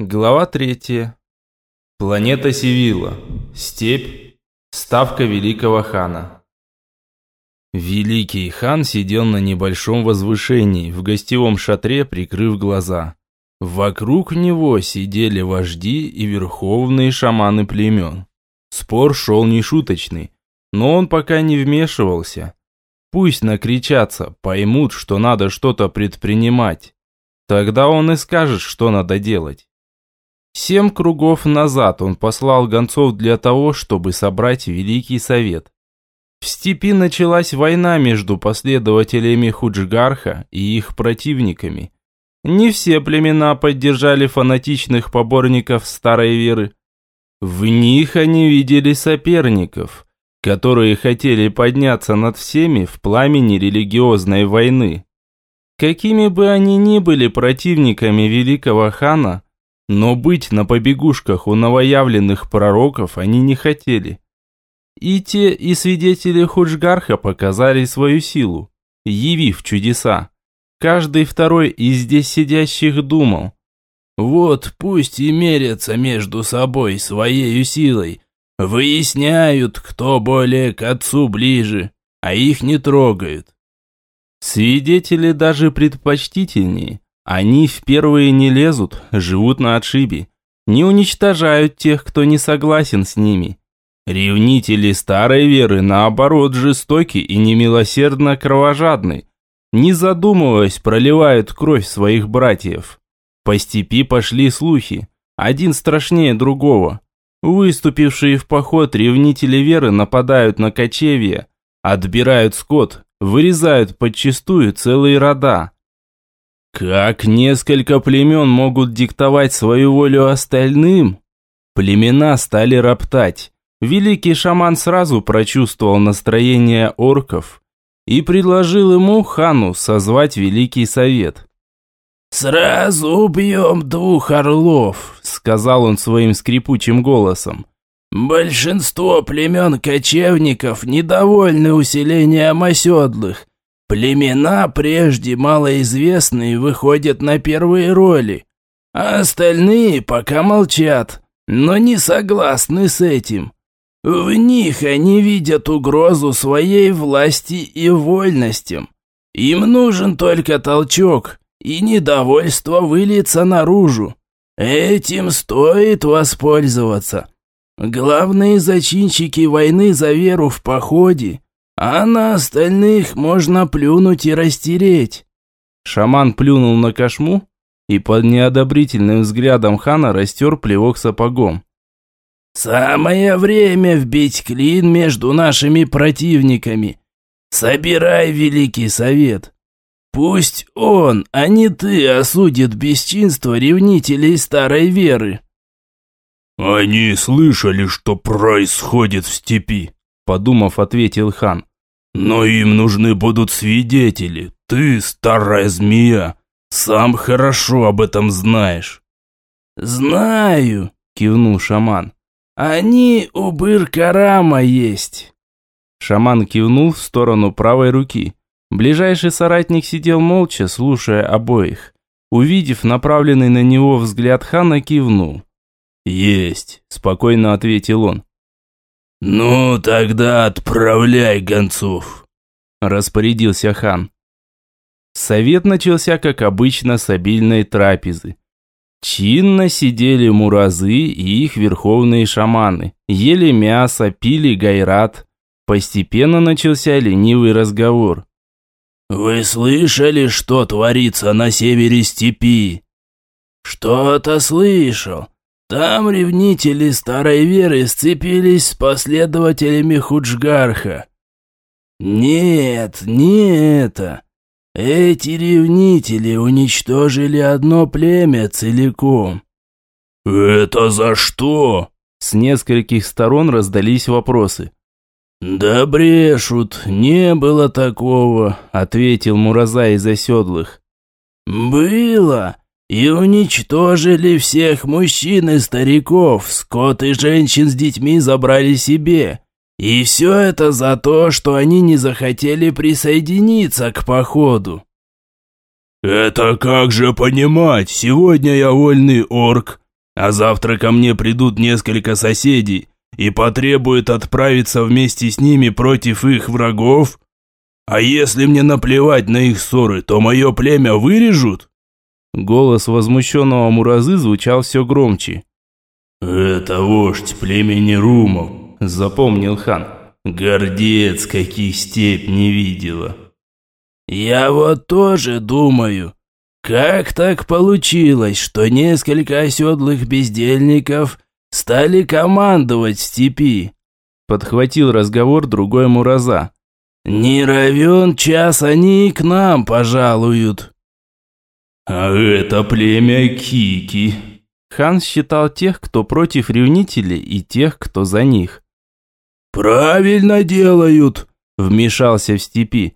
Глава третья. Планета Севилла. Степь. Ставка Великого Хана. Великий хан сидел на небольшом возвышении, в гостевом шатре, прикрыв глаза. Вокруг него сидели вожди и верховные шаманы племен. Спор шел нешуточный, но он пока не вмешивался. Пусть накричатся, поймут, что надо что-то предпринимать. Тогда он и скажет, что надо делать. Семь кругов назад он послал гонцов для того, чтобы собрать Великий Совет. В степи началась война между последователями Худжгарха и их противниками. Не все племена поддержали фанатичных поборников старой веры. В них они видели соперников, которые хотели подняться над всеми в пламени религиозной войны. Какими бы они ни были противниками великого хана, но быть на побегушках у новоявленных пророков они не хотели. И те, и свидетели Худжгарха показали свою силу, явив чудеса. Каждый второй из здесь сидящих думал, вот пусть и мерятся между собой своей силой, выясняют, кто более к отцу ближе, а их не трогают. Свидетели даже предпочтительнее, они в первые не лезут, живут на отшибе. Не уничтожают тех, кто не согласен с ними. Ревнители старой веры, наоборот, жестоки и немилосердно кровожадны. Не задумываясь, проливают кровь своих братьев. По степи пошли слухи, один страшнее другого. Выступившие в поход ревнители веры нападают на кочевья, отбирают скот, вырезают подчистую целые рода. Как несколько племен могут диктовать свою волю остальным? Племена стали роптать. Великий шаман сразу прочувствовал настроение орков и предложил ему, хану, созвать Великий Совет. «Сразу убьем двух орлов», — сказал он своим скрипучим голосом. «Большинство племен кочевников недовольны усилением оседлых, Племена, прежде малоизвестные, выходят на первые роли, а остальные пока молчат, но не согласны с этим. В них они видят угрозу своей власти и вольностям. Им нужен только толчок, и недовольство выльется наружу. Этим стоит воспользоваться. Главные зачинщики войны за веру в походе а на остальных можно плюнуть и растереть». Шаман плюнул на кошму и под неодобрительным взглядом хана растер плевок сапогом. «Самое время вбить клин между нашими противниками. Собирай Великий Совет. Пусть он, а не ты, осудит бесчинство ревнителей старой веры». «Они слышали, что происходит в степи», — подумав, ответил хан. Но им нужны будут свидетели. Ты, старая змея, сам хорошо об этом знаешь. Знаю, кивнул шаман. Они у Быр-Карама есть. Шаман кивнул в сторону правой руки. Ближайший соратник сидел молча, слушая обоих. Увидев направленный на него взгляд хана, кивнул. «Есть», – спокойно ответил он. «Ну, тогда отправляй гонцов», – распорядился хан. Совет начался, как обычно, с обильной трапезы. Чинно сидели муразы и их верховные шаманы, ели мясо, пили гайрат. Постепенно начался ленивый разговор. «Вы слышали, что творится на севере степи?» «Что-то слышал. Там ревнители старой веры сцепились с последователями Худжгарха. Нет, не это. Эти ревнители уничтожили одно племя целиком. «Это за что?» С нескольких сторон раздались вопросы. «Да брешут, не было такого», — ответил Мураза из оседлых. «Было, и уничтожили всех мужчин и стариков, скот и женщин с детьми забрали себе. И все это за то, что они не захотели присоединиться к походу. «Это как же понимать? Сегодня я вольный орк, а завтра ко мне придут несколько соседей и потребуют отправиться вместе с ними против их врагов? А если мне наплевать на их ссоры, то мое племя вырежут?» Голос возмущенного Муразы звучал все громче. «Это вождь племени Румов», – запомнил хан. «Гордец, каких степь не видела». «Я вот тоже думаю, как так получилось, что несколько оседлых бездельников стали командовать степи?» Подхватил разговор другой Мураза. «Не равен час они и к нам пожалуют». «А это племя Кики». Хан считал тех, кто против ревнителей, и тех, кто за них. «Правильно делают», – вмешался в степи.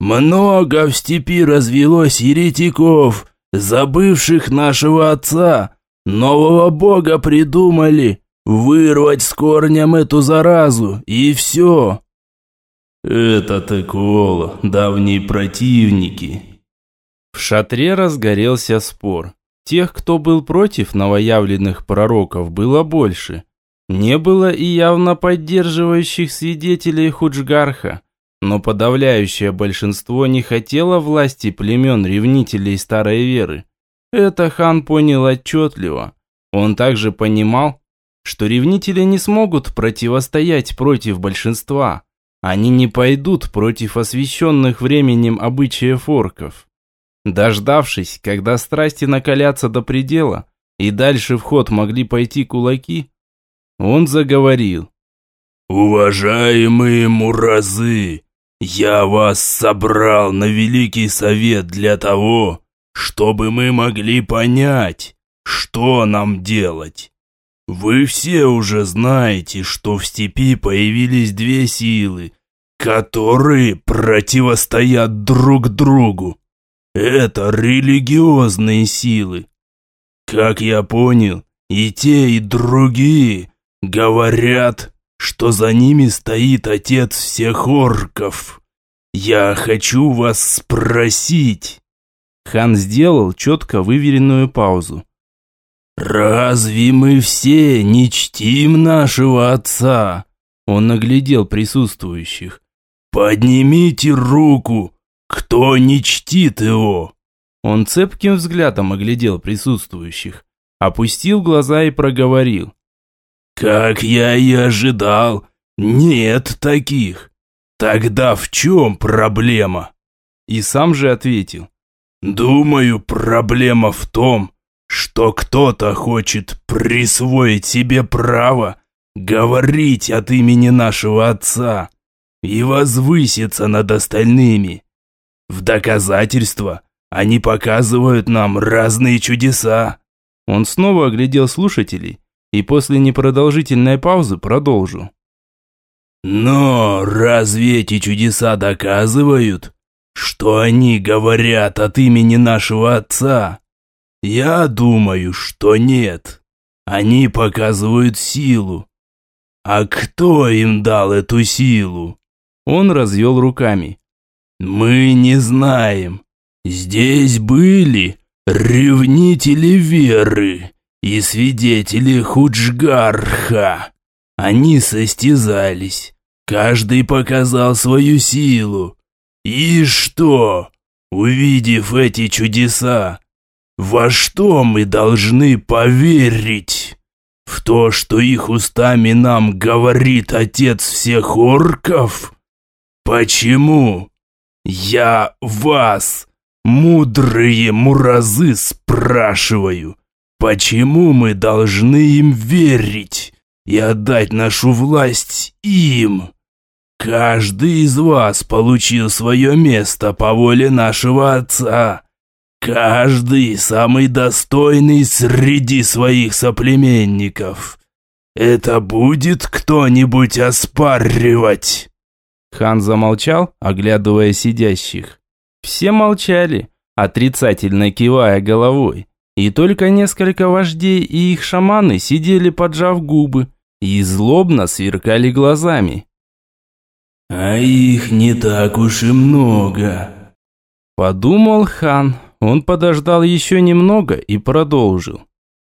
«Много в степи развелось еретиков, забывших нашего отца. Нового бога придумали, вырвать с корнем эту заразу, и все». «Это Текола, давние противники», в шатре разгорелся спор. Тех, кто был против новоявленных пророков, было больше. Не было и явно поддерживающих свидетелей Худжгарха, но подавляющее большинство не хотело власти племен ревнителей старой веры. Это хан понял отчетливо. Он также понимал, что ревнители не смогут противостоять против большинства. Они не пойдут против освященных временем обычаев орков. Дождавшись, когда страсти накалятся до предела, и дальше в ход могли пойти кулаки, он заговорил. «Уважаемые муразы, я вас собрал на Великий Совет для того, чтобы мы могли понять, что нам делать. Вы все уже знаете, что в степи появились две силы, которые противостоят друг другу. Это религиозные силы. Как я понял, и те, и другие говорят, что за ними стоит отец всех орков. Я хочу вас спросить. Хан сделал четко выверенную паузу. «Разве мы все не чтим нашего отца?» Он наглядел присутствующих. «Поднимите руку, «Кто не чтит его?» Он цепким взглядом оглядел присутствующих, опустил глаза и проговорил. «Как я и ожидал, нет таких. Тогда в чем проблема?» И сам же ответил. «Думаю, проблема в том, что кто-то хочет присвоить себе право говорить от имени нашего отца и возвыситься над остальными. В доказательство они показывают нам разные чудеса. Он снова оглядел слушателей и после непродолжительной паузы продолжил. Но разве эти чудеса доказывают, что они говорят от имени нашего отца? Я думаю, что нет. Они показывают силу. А кто им дал эту силу? Он развел руками. Мы не знаем. Здесь были ревнители веры и свидетели Худжгарха. Они состязались. Каждый показал свою силу. И что, увидев эти чудеса, во что мы должны поверить? В то, что их устами нам говорит отец всех орков? Почему? «Я вас, мудрые муразы, спрашиваю, почему мы должны им верить и отдать нашу власть им? Каждый из вас получил свое место по воле нашего Отца». Каждый самый достойный среди своих соплеменников. Это будет кто-нибудь оспаривать?» Хан замолчал, оглядывая сидящих. Все молчали, отрицательно кивая головой. И только несколько вождей и их шаманы сидели поджав губы и злобно сверкали глазами. «А их не так уж и много», – подумал хан. Он подождал еще немного и продолжил.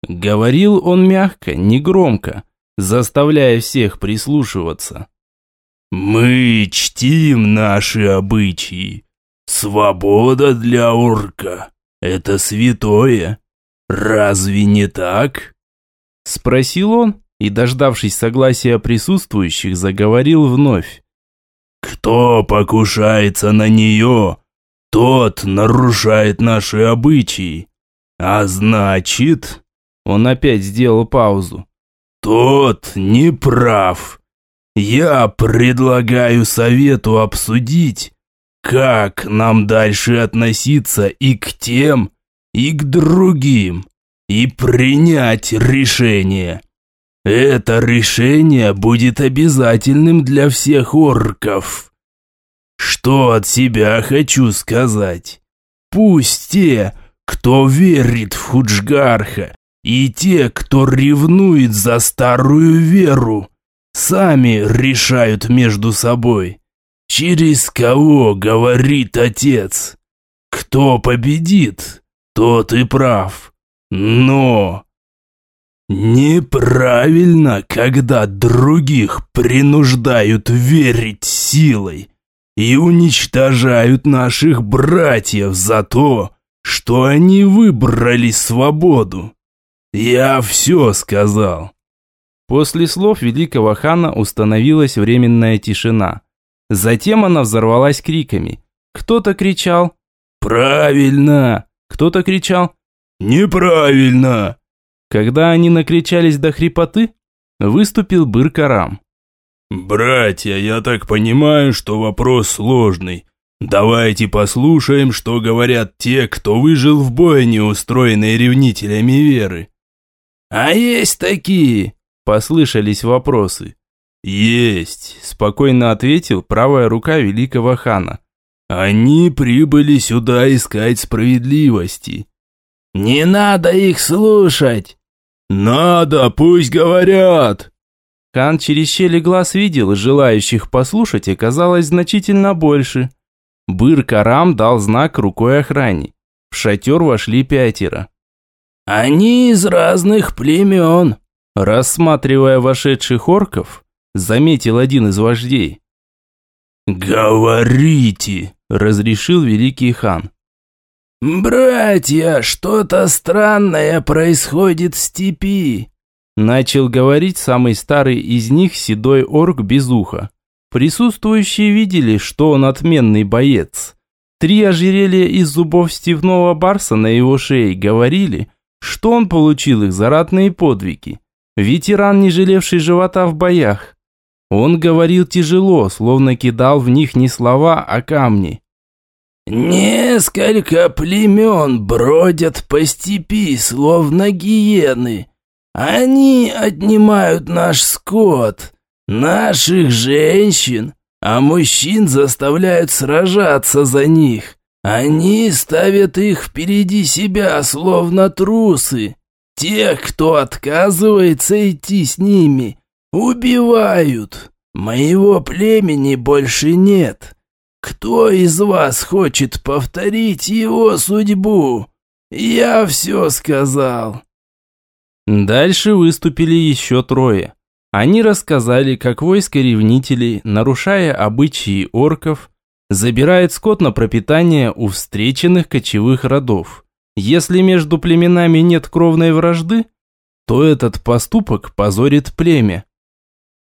Говорил он мягко, негромко, заставляя всех прислушиваться. «Мы чтим наши обычаи. Свобода для орка – это святое. Разве не так?» Спросил он и, дождавшись согласия присутствующих, заговорил вновь. «Кто покушается на нее, тот нарушает наши обычаи. А значит...» Он опять сделал паузу. «Тот не прав. Я предлагаю совету обсудить, как нам дальше относиться и к тем, и к другим, и принять решение. Это решение будет обязательным для всех орков. Что от себя хочу сказать? Пусть те, кто верит в Худжгарха, и те, кто ревнует за старую веру, сами решают между собой. Через кого говорит отец? Кто победит, тот и прав. Но Неправильно, когда других принуждают верить силой и уничтожают наших братьев за то, что они выбрали свободу. Я все сказал. После слов великого хана установилась временная тишина. Затем она взорвалась криками. Кто-то кричал «Правильно!», кто-то кричал «Неправильно!», когда они накричались до хрипоты, выступил Быркарам. «Братья, я так понимаю, что вопрос сложный. Давайте послушаем, что говорят те, кто выжил в бойне, устроенной ревнителями веры». «А есть такие?» – послышались вопросы. «Есть», – спокойно ответил правая рука великого хана. «Они прибыли сюда искать справедливости. «Не надо их слушать!» «Надо, пусть говорят!» Хан через щели глаз видел, желающих послушать оказалось значительно больше. Быр-Карам дал знак рукой охране. В шатер вошли пятеро. «Они из разных племен», рассматривая вошедших орков, заметил один из вождей. «Говорите!» – разрешил великий хан. «Братья, что-то странное происходит в степи!» Начал говорить самый старый из них седой орк без уха. Присутствующие видели, что он отменный боец. Три ожерелья из зубов степного барса на его шее говорили, что он получил их за ратные подвиги. Ветеран, не жалевший живота в боях. Он говорил тяжело, словно кидал в них не слова, а камни. Несколько племен бродят по степи, словно гиены. Они отнимают наш скот, наших женщин, а мужчин заставляют сражаться за них. Они ставят их впереди себя, словно трусы. Тех, кто отказывается идти с ними, убивают. Моего племени больше нет. Кто из вас хочет повторить его судьбу? Я все сказал. Дальше выступили еще трое. Они рассказали, как войско ревнителей, нарушая обычаи орков, забирает скот на пропитание у встреченных кочевых родов. Если между племенами нет кровной вражды, то этот поступок позорит племя.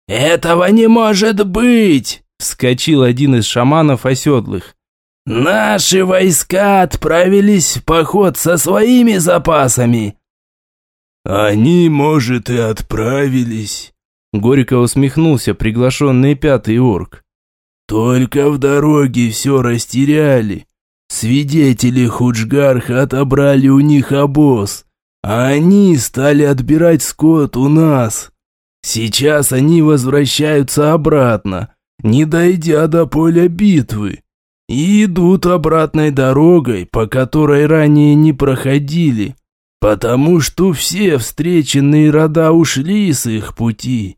«Этого не может быть!» Вскочил один из шаманов оседлых. «Наши войска отправились в поход со своими запасами!» «Они, может, и отправились», — горько усмехнулся приглашенный пятый орк. «Только в дороге все растеряли. Свидетели Худжгарха отобрали у них обоз, а они стали отбирать скот у нас. Сейчас они возвращаются обратно, не дойдя до поля битвы, и идут обратной дорогой, по которой ранее не проходили, потому что все встреченные рода ушли с их пути.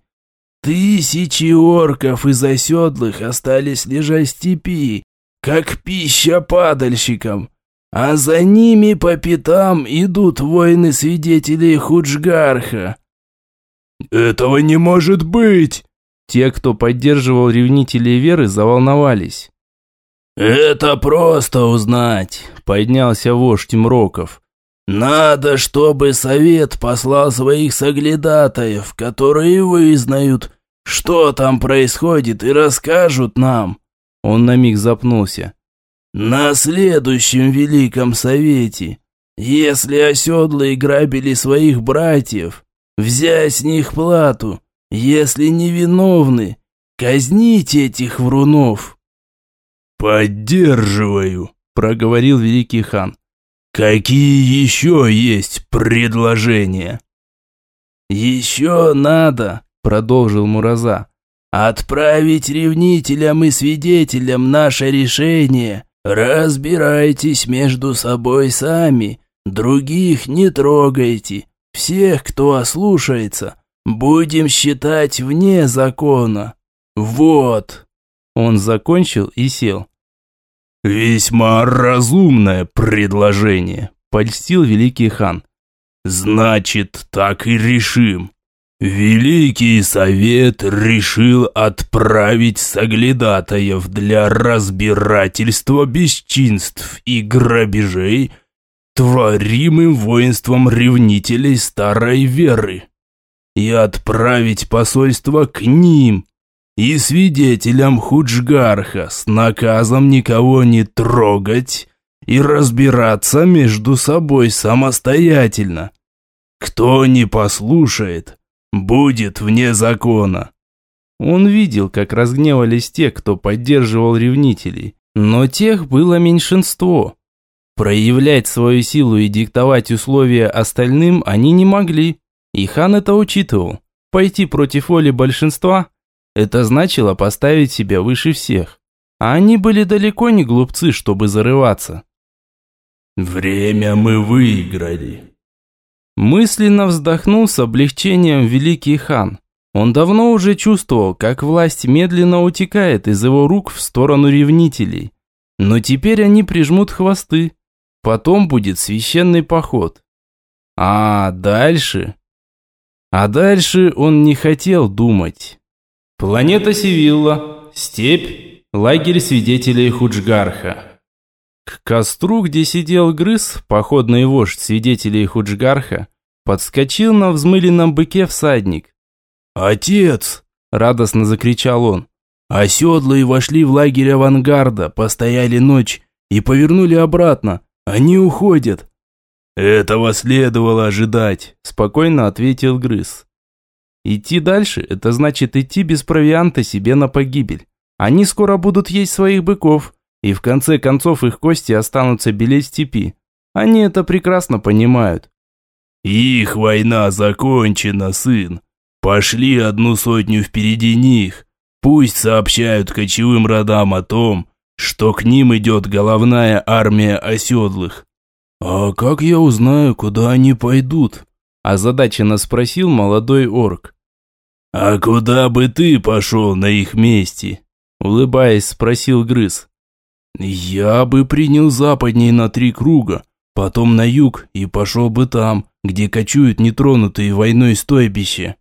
Тысячи орков и заседлых остались лежать в степи, как пища падальщикам, а за ними по пятам идут воины свидетелей Худжгарха». «Этого не может быть!» Те, кто поддерживал ревнителей веры, заволновались. «Это просто узнать», – поднялся вождь Мроков. «Надо, чтобы совет послал своих соглядатаев, которые вызнают, что там происходит, и расскажут нам». Он на миг запнулся. «На следующем Великом Совете, если оседлые грабили своих братьев, взять с них плату, если невиновны, казнить этих врунов». «Поддерживаю», – проговорил великий хан. «Какие еще есть предложения?» «Еще надо», – продолжил Мураза, – «отправить ревнителям и свидетелям наше решение. Разбирайтесь между собой сами, других не трогайте. Всех, кто ослушается, будем считать вне закона. Вот». Он закончил и сел. «Весьма разумное предложение», – польстил великий хан. «Значит, так и решим. Великий совет решил отправить соглядатаев для разбирательства бесчинств и грабежей, творимым воинством ревнителей старой веры, и отправить посольство к ним, и свидетелям Худжгарха с наказом никого не трогать и разбираться между собой самостоятельно. Кто не послушает, будет вне закона. Он видел, как разгневались те, кто поддерживал ревнителей, но тех было меньшинство. Проявлять свою силу и диктовать условия остальным они не могли, и хан это учитывал. Пойти против воли большинства это значило поставить себя выше всех. А они были далеко не глупцы, чтобы зарываться. «Время мы выиграли». Мысленно вздохнул с облегчением великий хан. Он давно уже чувствовал, как власть медленно утекает из его рук в сторону ревнителей. Но теперь они прижмут хвосты. Потом будет священный поход. А дальше... А дальше он не хотел думать. Планета Севилла, степь, лагерь свидетелей Худжгарха. К костру, где сидел грыз, походный вождь свидетелей Худжгарха, подскочил на взмыленном быке всадник. «Отец!» – радостно закричал он. «Оседлые вошли в лагерь авангарда, постояли ночь и повернули обратно. Они уходят». «Этого следовало ожидать», – спокойно ответил Грыз. Идти дальше – это значит идти без провианта себе на погибель. Они скоро будут есть своих быков, и в конце концов их кости останутся белеть в степи. Они это прекрасно понимают. Их война закончена, сын. Пошли одну сотню впереди них. Пусть сообщают кочевым родам о том, что к ним идет головная армия оседлых. А как я узнаю, куда они пойдут? Озадаченно спросил молодой орк. «А куда бы ты пошел на их месте?» Улыбаясь, спросил Грыз. «Я бы принял западней на три круга, потом на юг и пошел бы там, где кочуют нетронутые войной стойбища».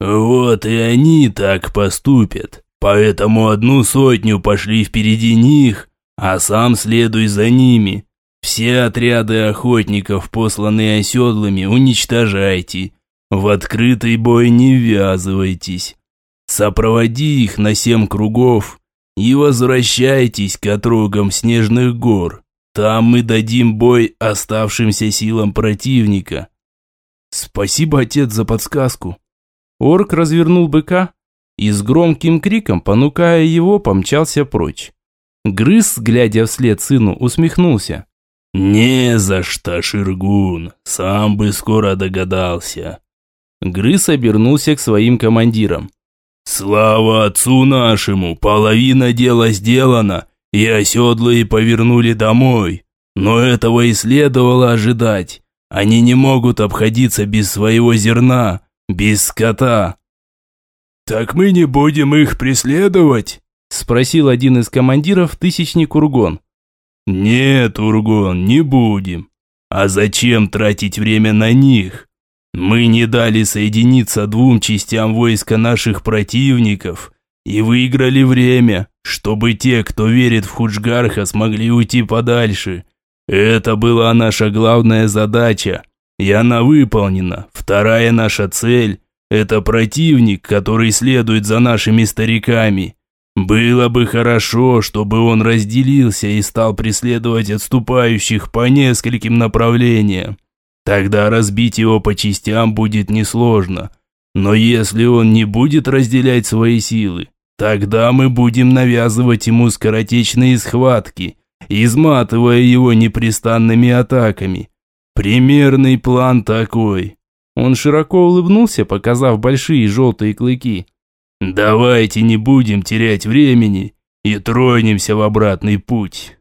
«Вот и они так поступят, поэтому одну сотню пошли впереди них, а сам следуй за ними. Все отряды охотников, посланные оседлыми, уничтожайте, в открытый бой не ввязывайтесь. Сопроводи их на семь кругов и возвращайтесь к отрогам снежных гор. Там мы дадим бой оставшимся силам противника. Спасибо, отец, за подсказку. Орк развернул быка и с громким криком, понукая его, помчался прочь. Грыз, глядя вслед сыну, усмехнулся. «Не за что, Ширгун, сам бы скоро догадался. Грыз обернулся к своим командирам. «Слава отцу нашему! Половина дела сделана, и оседлые повернули домой. Но этого и следовало ожидать. Они не могут обходиться без своего зерна, без скота». «Так мы не будем их преследовать?» Спросил один из командиров тысячник Ургон. Нет, Ургон, не будем. А зачем тратить время на них? Мы не дали соединиться двум частям войска наших противников и выиграли время, чтобы те, кто верит в Худжгарха, смогли уйти подальше. Это была наша главная задача, и она выполнена. Вторая наша цель – это противник, который следует за нашими стариками. Было бы хорошо, чтобы он разделился и стал преследовать отступающих по нескольким направлениям. Тогда разбить его по частям будет несложно. Но если он не будет разделять свои силы, тогда мы будем навязывать ему скоротечные схватки, изматывая его непрестанными атаками. Примерный план такой. Он широко улыбнулся, показав большие желтые клыки. Давайте не будем терять времени и тронемся в обратный путь.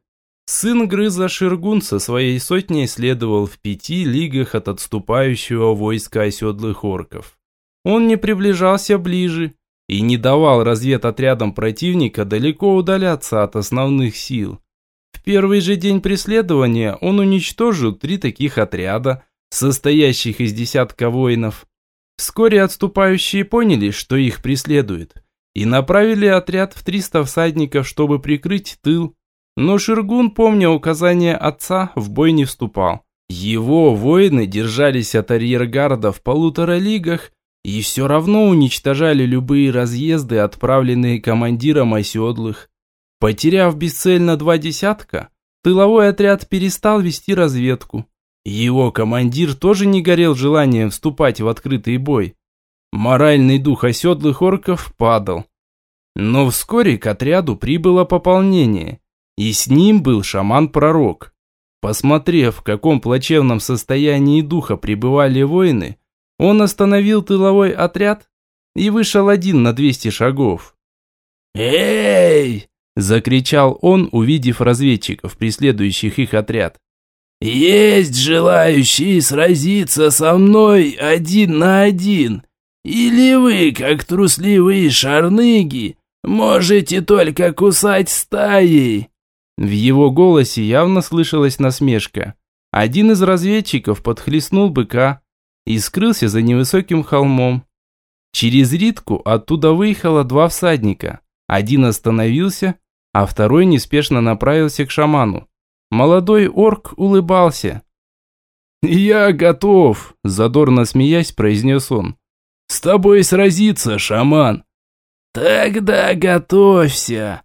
Сын Грыза Ширгун со своей сотней следовал в пяти лигах от отступающего войска оседлых орков. Он не приближался ближе и не давал разведотрядам противника далеко удаляться от основных сил. В первый же день преследования он уничтожил три таких отряда, состоящих из десятка воинов. Вскоре отступающие поняли, что их преследуют, и направили отряд в 300 всадников, чтобы прикрыть тыл но Ширгун, помня указания отца, в бой не вступал. Его воины держались от арьергарда в полутора лигах и все равно уничтожали любые разъезды, отправленные командиром оседлых. Потеряв бесцельно два десятка, тыловой отряд перестал вести разведку. Его командир тоже не горел желанием вступать в открытый бой. Моральный дух оседлых орков падал. Но вскоре к отряду прибыло пополнение – и с ним был шаман-пророк. Посмотрев, в каком плачевном состоянии духа пребывали воины, он остановил тыловой отряд и вышел один на 200 шагов. «Эй!» – закричал он, увидев разведчиков, преследующих их отряд. «Есть желающие сразиться со мной один на один? Или вы, как трусливые шарныги, можете только кусать стаей?» В его голосе явно слышалась насмешка. Один из разведчиков подхлестнул быка и скрылся за невысоким холмом. Через ритку оттуда выехало два всадника. Один остановился, а второй неспешно направился к шаману. Молодой орк улыбался. «Я готов», – задорно смеясь, произнес он. «С тобой сразиться, шаман». «Тогда готовься»,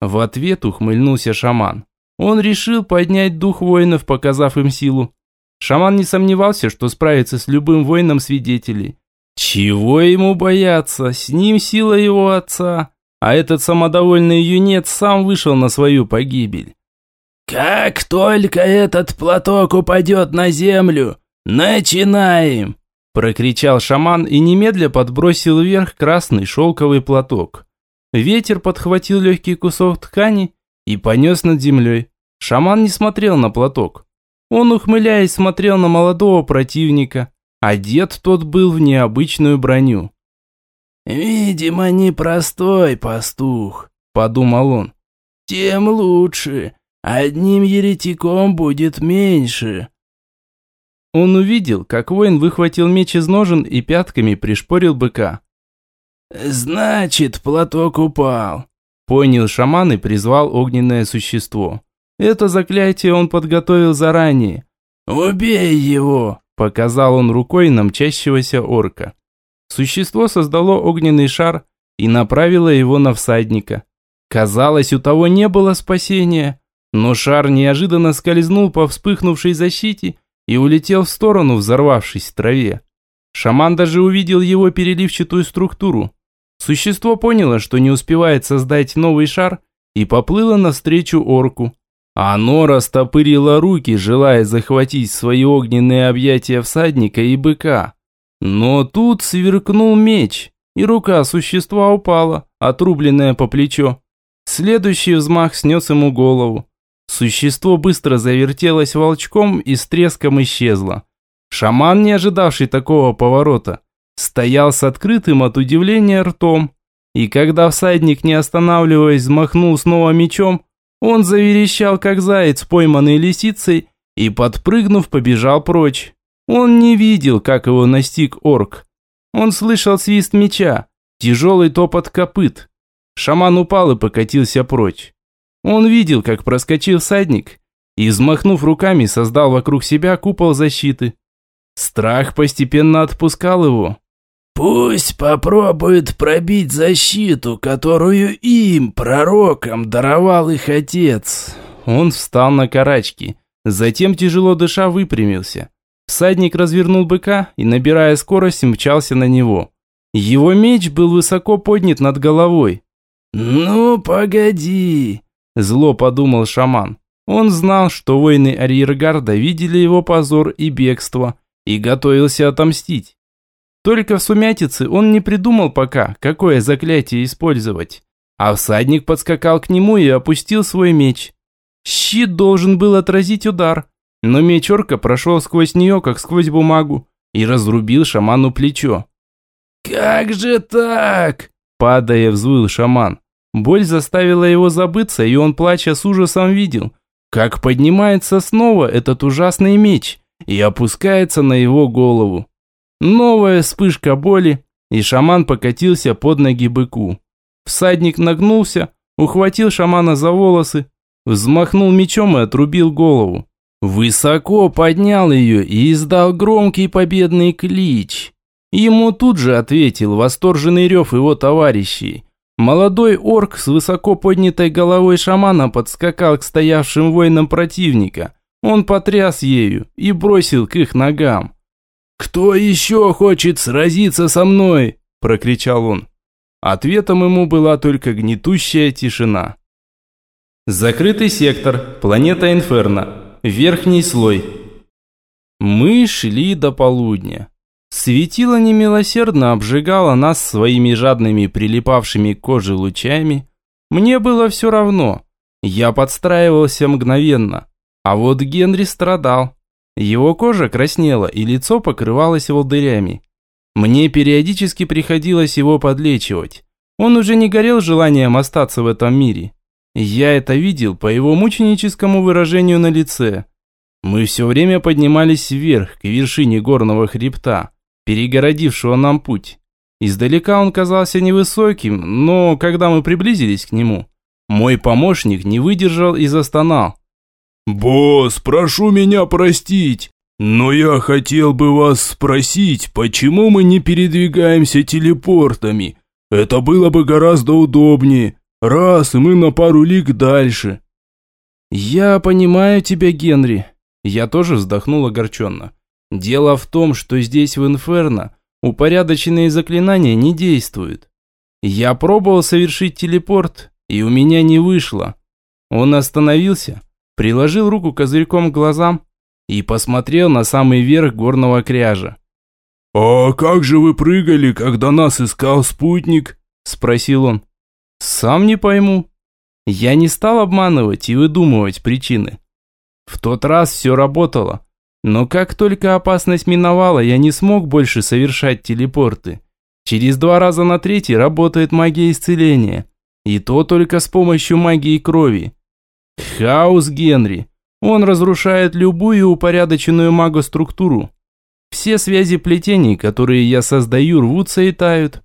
в ответ ухмыльнулся шаман. Он решил поднять дух воинов, показав им силу. Шаман не сомневался, что справится с любым воином свидетелей. Чего ему бояться? С ним сила его отца. А этот самодовольный юнец сам вышел на свою погибель. «Как только этот платок упадет на землю, начинаем!» Прокричал шаман и немедля подбросил вверх красный шелковый платок. Ветер подхватил легкий кусок ткани и понес над землей. Шаман не смотрел на платок. Он, ухмыляясь, смотрел на молодого противника. Одет тот был в необычную броню. «Видимо, непростой пастух», – подумал он. «Тем лучше. Одним еретиком будет меньше». Он увидел, как воин выхватил меч из ножен и пятками пришпорил быка. «Значит, платок упал», – понял шаман и призвал огненное существо. Это заклятие он подготовил заранее. «Убей его!» – показал он рукой на мчащегося орка. Существо создало огненный шар и направило его на всадника. Казалось, у того не было спасения, но шар неожиданно скользнул по вспыхнувшей защите и улетел в сторону, взорвавшись в траве. Шаман даже увидел его переливчатую структуру. Существо поняло, что не успевает создать новый шар, и поплыло навстречу орку. Оно растопырило руки, желая захватить свои огненные объятия всадника и быка. Но тут сверкнул меч, и рука существа упала, отрубленная по плечо. Следующий взмах снес ему голову. Существо быстро завертелось волчком и с треском исчезло. Шаман, не ожидавший такого поворота, стоял с открытым от удивления ртом. И когда всадник, не останавливаясь, взмахнул снова мечом, Он заверещал, как заяц, пойманный лисицей, и, подпрыгнув, побежал прочь. Он не видел, как его настиг орк. Он слышал свист меча, тяжелый топот копыт. Шаман упал и покатился прочь. Он видел, как проскочил всадник и, взмахнув руками, создал вокруг себя купол защиты. Страх постепенно отпускал его. «Пусть попробует пробить защиту, которую им, пророкам, даровал их отец». Он встал на карачки, затем, тяжело дыша, выпрямился. Всадник развернул быка и, набирая скорость, мчался на него. Его меч был высоко поднят над головой. «Ну, погоди!» – зло подумал шаман. Он знал, что воины арьергарда видели его позор и бегство, и готовился отомстить. Только в сумятице он не придумал пока, какое заклятие использовать. А всадник подскакал к нему и опустил свой меч. Щит должен был отразить удар, но меч орка прошел сквозь нее, как сквозь бумагу, и разрубил шаману плечо. «Как же так?» – падая, взвыл шаман. Боль заставила его забыться, и он, плача с ужасом, видел, как поднимается снова этот ужасный меч и опускается на его голову. Новая вспышка боли, и шаман покатился под ноги быку. Всадник нагнулся, ухватил шамана за волосы, взмахнул мечом и отрубил голову. Высоко поднял ее и издал громкий победный клич. Ему тут же ответил восторженный рев его товарищей. Молодой орк с высоко поднятой головой шамана подскакал к стоявшим воинам противника. Он потряс ею и бросил к их ногам. «Кто еще хочет сразиться со мной?» – прокричал он. Ответом ему была только гнетущая тишина. Закрытый сектор, планета Инферно, верхний слой. Мы шли до полудня. Светило немилосердно обжигало нас своими жадными прилипавшими к коже лучами. Мне было все равно. Я подстраивался мгновенно. А вот Генри страдал. Его кожа краснела и лицо покрывалось волдырями. Мне периодически приходилось его подлечивать. Он уже не горел желанием остаться в этом мире. Я это видел по его мученическому выражению на лице. Мы все время поднимались вверх, к вершине горного хребта перегородившего нам путь. Издалека он казался невысоким, но когда мы приблизились к нему, мой помощник не выдержал и застонал. «Босс, прошу меня простить, но я хотел бы вас спросить, почему мы не передвигаемся телепортами? Это было бы гораздо удобнее. Раз, мы на пару лиг дальше». «Я понимаю тебя, Генри». Я тоже вздохнул огорченно. Дело в том, что здесь в Инферно упорядоченные заклинания не действуют. Я пробовал совершить телепорт, и у меня не вышло. Он остановился, приложил руку козырьком к глазам и посмотрел на самый верх горного кряжа. «А как же вы прыгали, когда нас искал спутник?» – спросил он. «Сам не пойму. Я не стал обманывать и выдумывать причины. В тот раз все работало. Но как только опасность миновала, я не смог больше совершать телепорты. Через два раза на третий работает магия исцеления. И то только с помощью магии крови. Хаос Генри. Он разрушает любую упорядоченную магоструктуру. Все связи плетений, которые я создаю, рвутся и тают.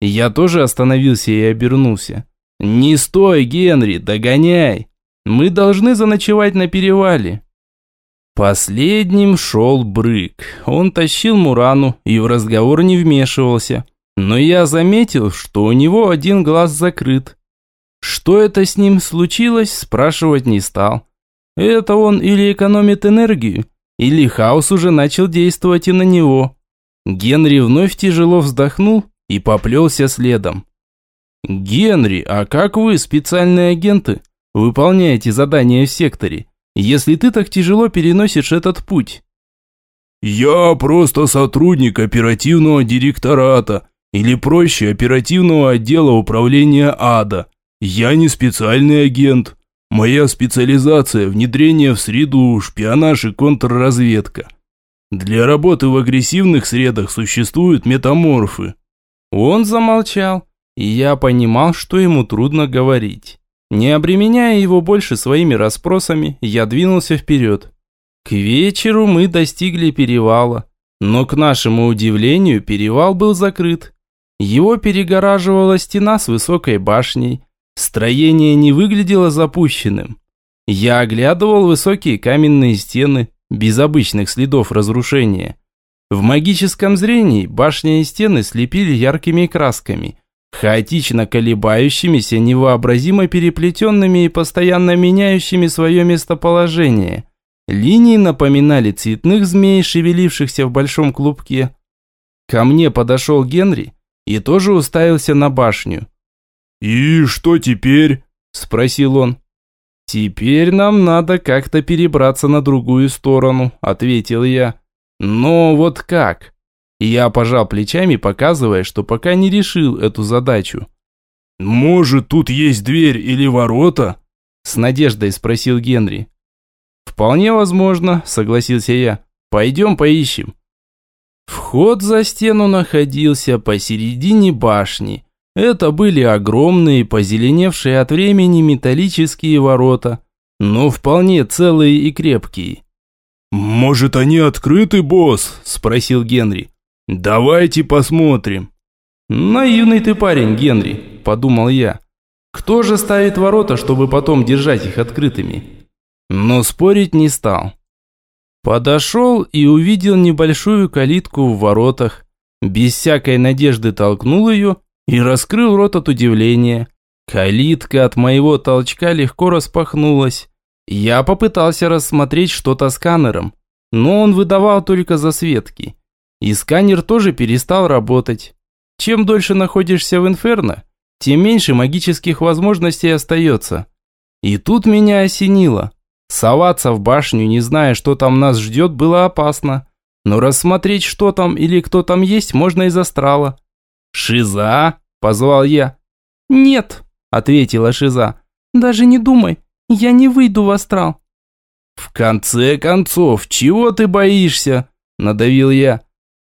Я тоже остановился и обернулся. «Не стой, Генри, догоняй! Мы должны заночевать на перевале. Последним шел Брык. Он тащил Мурану и в разговор не вмешивался. Но я заметил, что у него один глаз закрыт. Что это с ним случилось, спрашивать не стал. Это он или экономит энергию, или хаос уже начал действовать и на него. Генри вновь тяжело вздохнул и поплелся следом. «Генри, а как вы, специальные агенты, выполняете задания в секторе?» если ты так тяжело переносишь этот путь?» «Я просто сотрудник оперативного директората, или проще оперативного отдела управления ада. Я не специальный агент. Моя специализация – внедрение в среду, шпионаж и контрразведка. Для работы в агрессивных средах существуют метаморфы». Он замолчал, и я понимал, что ему трудно говорить. Не обременяя его больше своими расспросами, я двинулся вперед. К вечеру мы достигли перевала, но к нашему удивлению перевал был закрыт. Его перегораживала стена с высокой башней. Строение не выглядело запущенным. Я оглядывал высокие каменные стены, без обычных следов разрушения. В магическом зрении башни и стены слепили яркими красками, хаотично колебающимися, невообразимо переплетенными и постоянно меняющими свое местоположение. Линии напоминали цветных змей, шевелившихся в большом клубке. Ко мне подошел Генри и тоже уставился на башню. «И что теперь?» – спросил он. «Теперь нам надо как-то перебраться на другую сторону», – ответил я. «Но вот как?» Я пожал плечами, показывая, что пока не решил эту задачу. «Может, тут есть дверь или ворота?» С надеждой спросил Генри. «Вполне возможно», – согласился я. «Пойдем поищем». Вход за стену находился посередине башни. Это были огромные, позеленевшие от времени металлические ворота, но вполне целые и крепкие. «Может, они открыты, босс?» – спросил Генри. «Давайте посмотрим». «Наивный ты парень, Генри», – подумал я. «Кто же ставит ворота, чтобы потом держать их открытыми?» Но спорить не стал. Подошел и увидел небольшую калитку в воротах. Без всякой надежды толкнул ее и раскрыл рот от удивления. Калитка от моего толчка легко распахнулась. Я попытался рассмотреть что-то сканером, но он выдавал только засветки. И сканер тоже перестал работать. Чем дольше находишься в Инферно, тем меньше магических возможностей остается. И тут меня осенило. Соваться в башню, не зная, что там нас ждет, было опасно. Но рассмотреть, что там или кто там есть, можно из астрала. «Шиза?» – позвал я. «Нет», – ответила Шиза. «Даже не думай, я не выйду в астрал». «В конце концов, чего ты боишься?» – надавил я.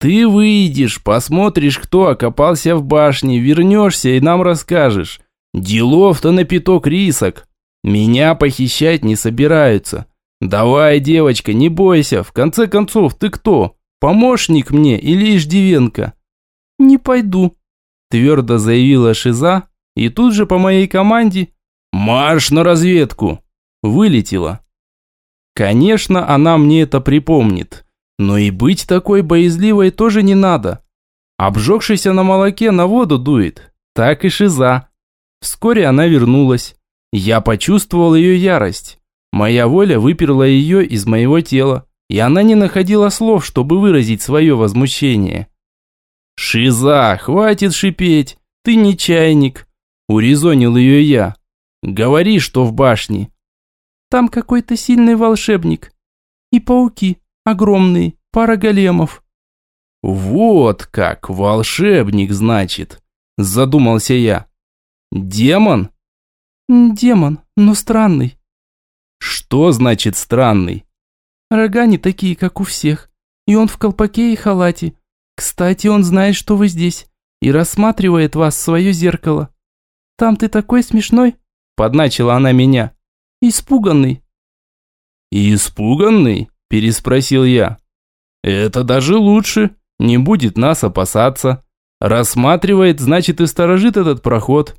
«Ты выйдешь, посмотришь, кто окопался в башне, вернешься и нам расскажешь. Делов-то на пяток рисок». Меня похищать не собираются. Давай, девочка, не бойся. В конце концов, ты кто? Помощник мне или иждивенка? Не пойду, твердо заявила Шиза, и тут же по моей команде «Марш на разведку!» вылетела. Конечно, она мне это припомнит, но и быть такой боязливой тоже не надо. Обжегшийся на молоке на воду дует, так и Шиза. Вскоре она вернулась. Я почувствовал ее ярость. Моя воля выперла ее из моего тела, и она не находила слов, чтобы выразить свое возмущение. «Шиза, хватит шипеть, ты не чайник», – урезонил ее я. «Говори, что в башне». «Там какой-то сильный волшебник. И пауки, огромные, пара големов». «Вот как, волшебник, значит», – задумался я. «Демон?» «Демон, но странный». «Что значит странный?» «Рога не такие, как у всех. И он в колпаке и халате. Кстати, он знает, что вы здесь, и рассматривает вас в свое зеркало. Там ты такой смешной», – подначила она меня. «Испуганный». «Испуганный?» – переспросил я. «Это даже лучше. Не будет нас опасаться. Рассматривает, значит, и сторожит этот проход.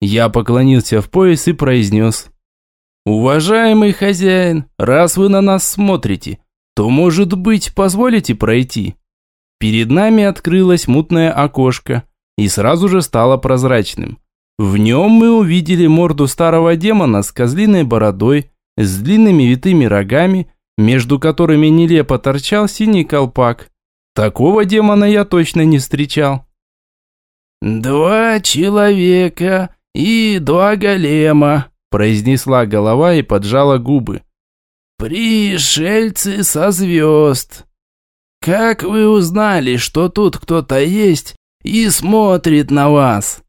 Я поклонился в пояс и произнес. «Уважаемый хозяин, раз вы на нас смотрите, то, может быть, позволите пройти?» Перед нами открылось мутное окошко и сразу же стало прозрачным. В нем мы увидели морду старого демона с козлиной бородой, с длинными витыми рогами, между которыми нелепо торчал синий колпак. Такого демона я точно не встречал. «Два человека «И два голема», – произнесла голова и поджала губы. «Пришельцы со звезд. Как вы узнали, что тут кто-то есть и смотрит на вас?»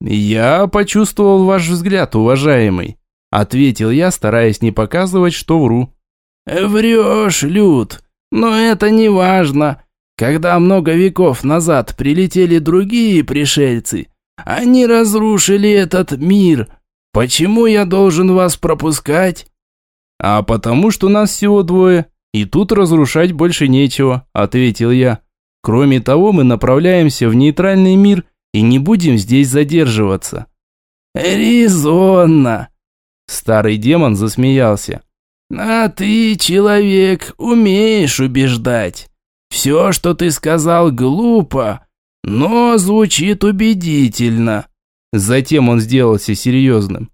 «Я почувствовал ваш взгляд, уважаемый», – ответил я, стараясь не показывать, что вру. «Врешь, Люд, но это не важно. Когда много веков назад прилетели другие пришельцы – они разрушили этот мир, Почему я должен вас пропускать?» «А потому что нас всего двое, и тут разрушать больше нечего», – ответил я. «Кроме того, мы направляемся в нейтральный мир и не будем здесь задерживаться». «Резонно!» Старый демон засмеялся. «А ты, человек, умеешь убеждать. Все, что ты сказал, глупо, но звучит убедительно». Затем он сделался серьезным.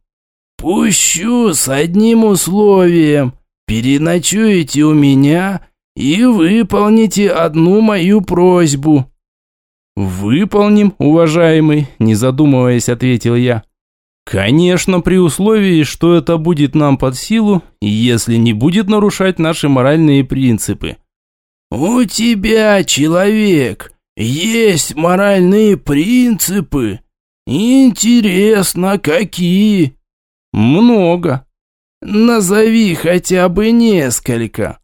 «Пущу с одним условием. Переночуете у меня и выполните одну мою просьбу». «Выполним, уважаемый», не задумываясь, ответил я. «Конечно, при условии, что это будет нам под силу, если не будет нарушать наши моральные принципы». «У тебя, человек, есть моральные принципы? Интересно, какие?» «Много». «Назови хотя бы несколько».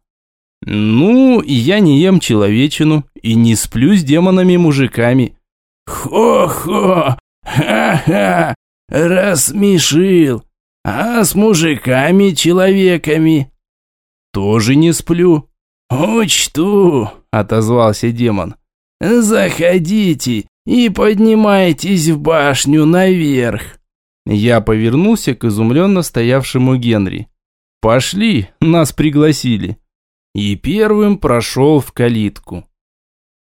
«Ну, я не ем человечину и не сплю с демонами-мужиками». «Хо-хо! Ха-ха! Рассмешил! А с мужиками-человеками?» «Тоже не сплю». «Учту!» – отозвался демон. «Заходите и поднимайтесь в башню наверх». Я повернулся к изумленно стоявшему Генри. «Пошли, нас пригласили». И первым прошел в калитку.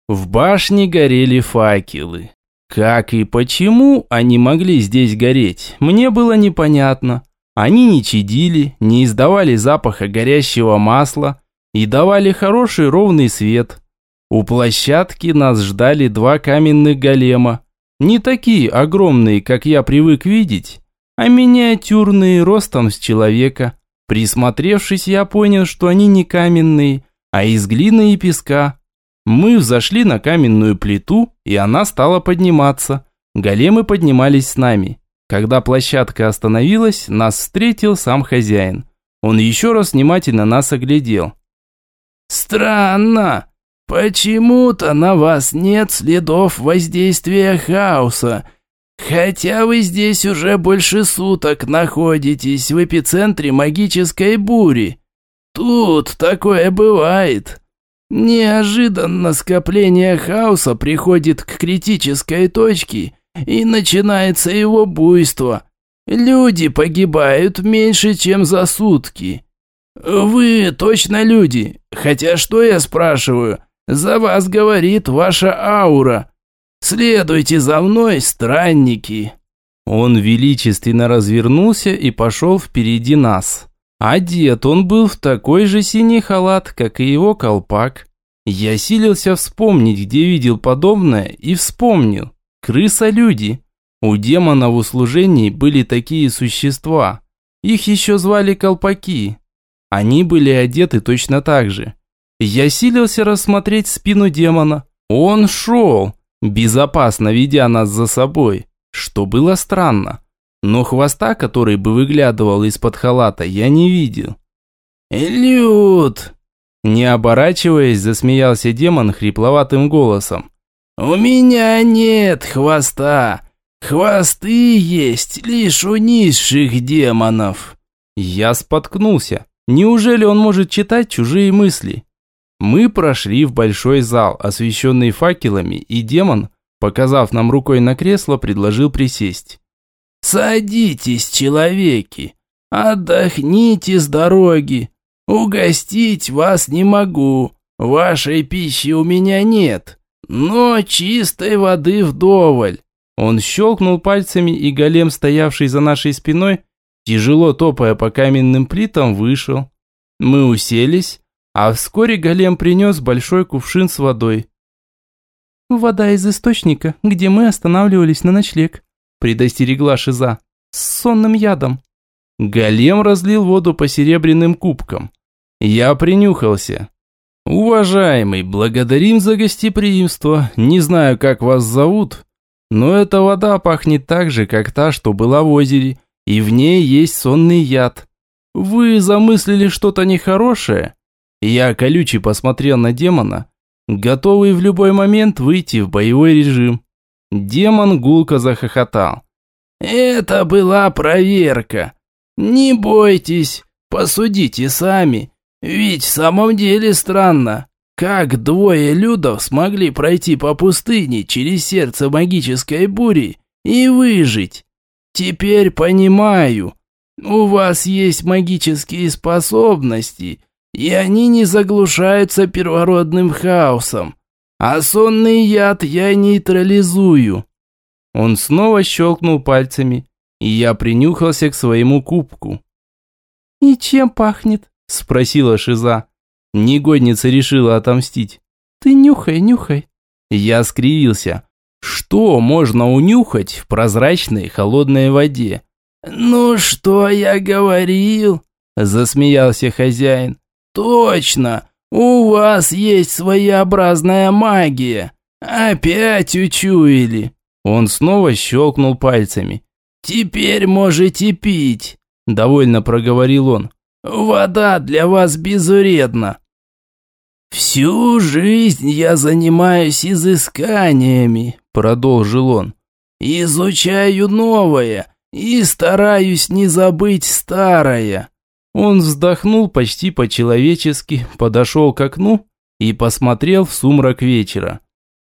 В башне горели факелы. Как и почему они могли здесь гореть, мне было непонятно. Они не чадили, не издавали запаха горящего масла и давали хороший ровный свет. У площадки нас ждали два каменных голема. Не такие огромные, как я привык видеть, а миниатюрные ростом с человека. Присмотревшись, я понял, что они не каменные, а из глины и песка. Мы взошли на каменную плиту, и она стала подниматься. Големы поднимались с нами. Когда площадка остановилась, нас встретил сам хозяин. Он еще раз внимательно нас оглядел. «Странно. Почему-то на вас нет следов воздействия хаоса, хотя вы здесь уже больше суток находитесь в эпицентре магической бури. Тут такое бывает. Неожиданно скопление хаоса приходит к критической точке, и начинается его буйство. Люди погибают меньше, чем за сутки. Вы точно люди, хотя что я спрашиваю, за вас говорит ваша аура. Следуйте за мной, странники. Он величественно развернулся и пошел впереди нас. Одет он был в такой же синий халат, как и его колпак. Я силился вспомнить, где видел подобное, и вспомнил. Крыса-люди. У демона в услужении были такие существа. Их еще звали колпаки. Они были одеты точно так же. Я силился рассмотреть спину демона. Он шел, безопасно ведя нас за собой, что было странно но хвоста, который бы выглядывал из-под халата, я не видел. «Люд!» Не оборачиваясь, засмеялся демон хрипловатым голосом. «У меня нет хвоста. Хвосты есть лишь у низших демонов». Я споткнулся. Неужели он может читать чужие мысли? Мы прошли в большой зал, освещенный факелами, и демон, показав нам рукой на кресло, предложил присесть. «Садитесь, человеки, отдохните с дороги. Угостить вас не могу, вашей пищи у меня нет, но чистой воды вдоволь». Он щелкнул пальцами, и голем, стоявший за нашей спиной, тяжело топая по каменным плитам, вышел. Мы уселись, а вскоре голем принес большой кувшин с водой. «Вода из источника, где мы останавливались на ночлег», предостерегла Шиза. «С сонным ядом». Голем разлил воду по серебряным кубкам. Я принюхался. «Уважаемый, благодарим за гостеприимство. Не знаю, как вас зовут, но эта вода пахнет так же, как та, что была в озере, и в ней есть сонный яд. Вы замыслили что-то нехорошее?» Я колючий посмотрел на демона, готовый в любой момент выйти в боевой режим. Демон гулко захохотал. Это была проверка. Не бойтесь, посудите сами. Ведь в самом деле странно, как двое людов смогли пройти по пустыне через сердце магической бури и выжить. Теперь понимаю. У вас есть магические способности, и они не заглушаются первородным хаосом. А сонный яд я нейтрализую. Он снова щелкнул пальцами, и я принюхался к своему кубку. «И чем пахнет?» – спросила Шиза. Негодница решила отомстить. «Ты нюхай, нюхай». Я скривился. Что можно унюхать в прозрачной холодной воде? «Ну что я говорил?» – засмеялся хозяин. «Точно! У вас есть своеобразная магия! Опять учуяли!» Он снова щелкнул пальцами. «Теперь можете пить», – довольно проговорил он. «Вода для вас безвредна». «Всю жизнь я занимаюсь изысканиями», – продолжил он. «Изучаю новое и стараюсь не забыть старое». Он вздохнул почти по-человечески, подошел к окну и посмотрел в сумрак вечера.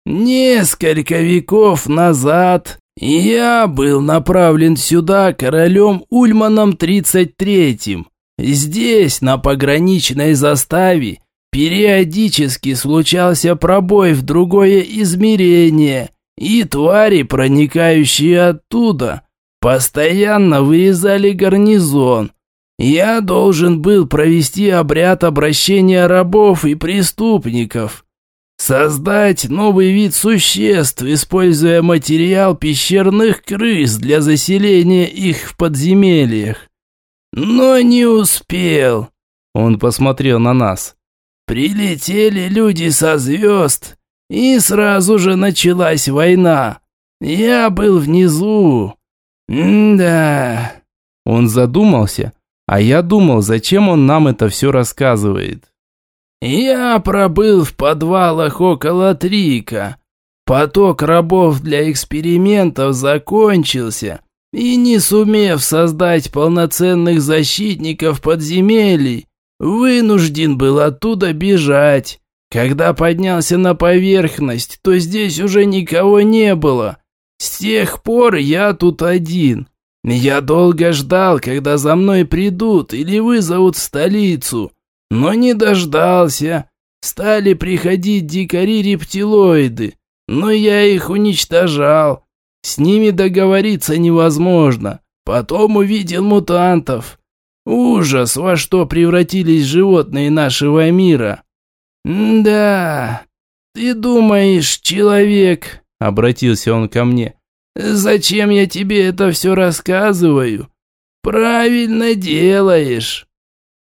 Несколько веков назад я был направлен сюда королем Ульманом 33-м. Здесь, на пограничной заставе, периодически случался пробой в другое измерение, и твари, проникающие оттуда, постоянно вырезали гарнизон. Я должен был провести обряд обращения рабов и преступников – Создать новый вид существ, используя материал пещерных крыс для заселения их в подземельях. Но не успел. Он посмотрел на нас. Прилетели люди со звезд, и сразу же началась война. Я был внизу. М-да. Он задумался, а я думал, зачем он нам это все рассказывает. Я пробыл в подвалах около Трика. Поток рабов для экспериментов закончился, и не сумев создать полноценных защитников подземелий, вынужден был оттуда бежать. Когда поднялся на поверхность, то здесь уже никого не было. С тех пор я тут один. Я долго ждал, когда за мной придут или вызовут в столицу но не дождался. Стали приходить дикари-рептилоиды, но я их уничтожал. С ними договориться невозможно. Потом увидел мутантов. Ужас, во что превратились животные нашего мира. «Да, ты думаешь, человек...» — обратился он ко мне. «Зачем я тебе это все рассказываю?» «Правильно делаешь.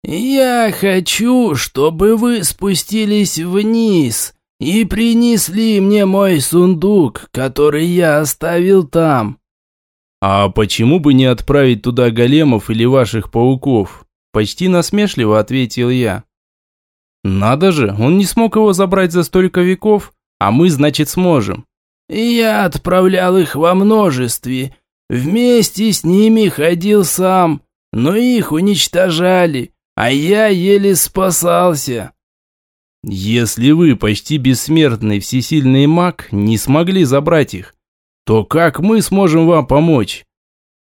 «Я хочу, чтобы вы спустились вниз и принесли мне мой сундук, который я оставил там». «А почему бы не отправить туда големов или ваших пауков?» Почти насмешливо ответил я. «Надо же, он не смог его забрать за столько веков, а мы, значит, сможем». «Я отправлял их во множестве. Вместе с ними ходил сам, но их уничтожали а я еле спасался. Если вы, почти бессмертный всесильный маг, не смогли забрать их, то как мы сможем вам помочь?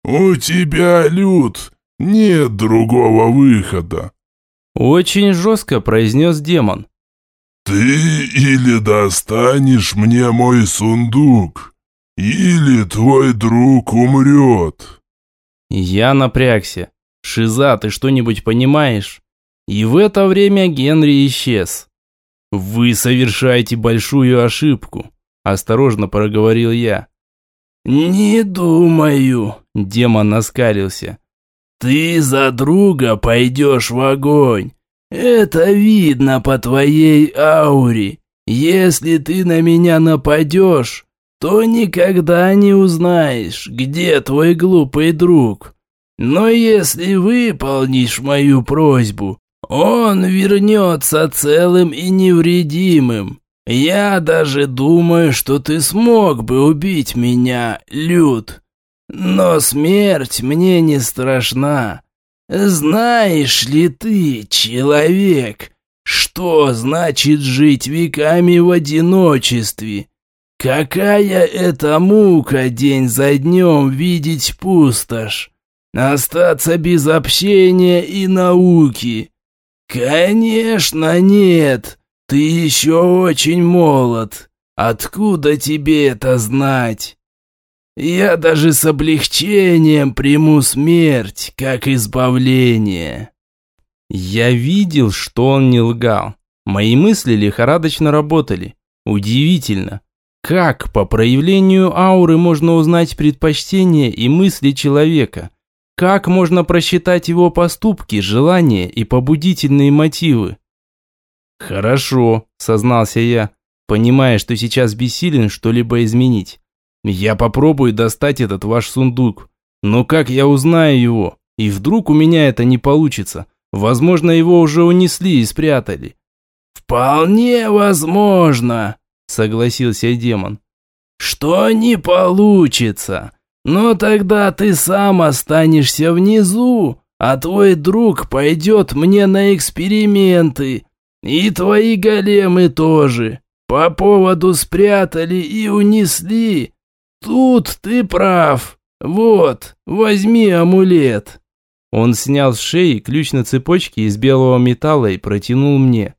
У тебя, Люд, нет другого выхода. Очень жестко произнес демон. Ты или достанешь мне мой сундук, или твой друг умрет. Я напрягся. «Шиза, ты что-нибудь понимаешь?» И в это время Генри исчез. «Вы совершаете большую ошибку», – осторожно проговорил я. «Не думаю», – демон оскалился. «Ты за друга пойдешь в огонь. Это видно по твоей ауре. Если ты на меня нападешь, то никогда не узнаешь, где твой глупый друг. Но если выполнишь мою просьбу, он вернется целым и невредимым. Я даже думаю, что ты смог бы убить меня, Люд. Но смерть мне не страшна. Знаешь ли ты, человек, что значит жить веками в одиночестве? Какая это мука день за днем видеть пустошь, остаться без общения и науки. Конечно, нет, ты еще очень молод. Откуда тебе это знать? Я даже с облегчением приму смерть, как избавление. Я видел, что он не лгал. Мои мысли лихорадочно работали. Удивительно. Как по проявлению ауры можно узнать предпочтения и мысли человека? Как можно просчитать его поступки, желания и побудительные мотивы? «Хорошо», – сознался я, понимая, что сейчас бессилен что-либо изменить. «Я попробую достать этот ваш сундук. Но как я узнаю его? И вдруг у меня это не получится? Возможно, его уже унесли и спрятали». «Вполне возможно», – согласился демон. «Что не получится? Но тогда ты сам останешься внизу, а твой друг пойдет мне на эксперименты. И твои големы тоже. По поводу спрятали и унесли. Тут ты прав. Вот, возьми амулет». Он снял с шеи ключ на цепочке из белого металла и протянул мне.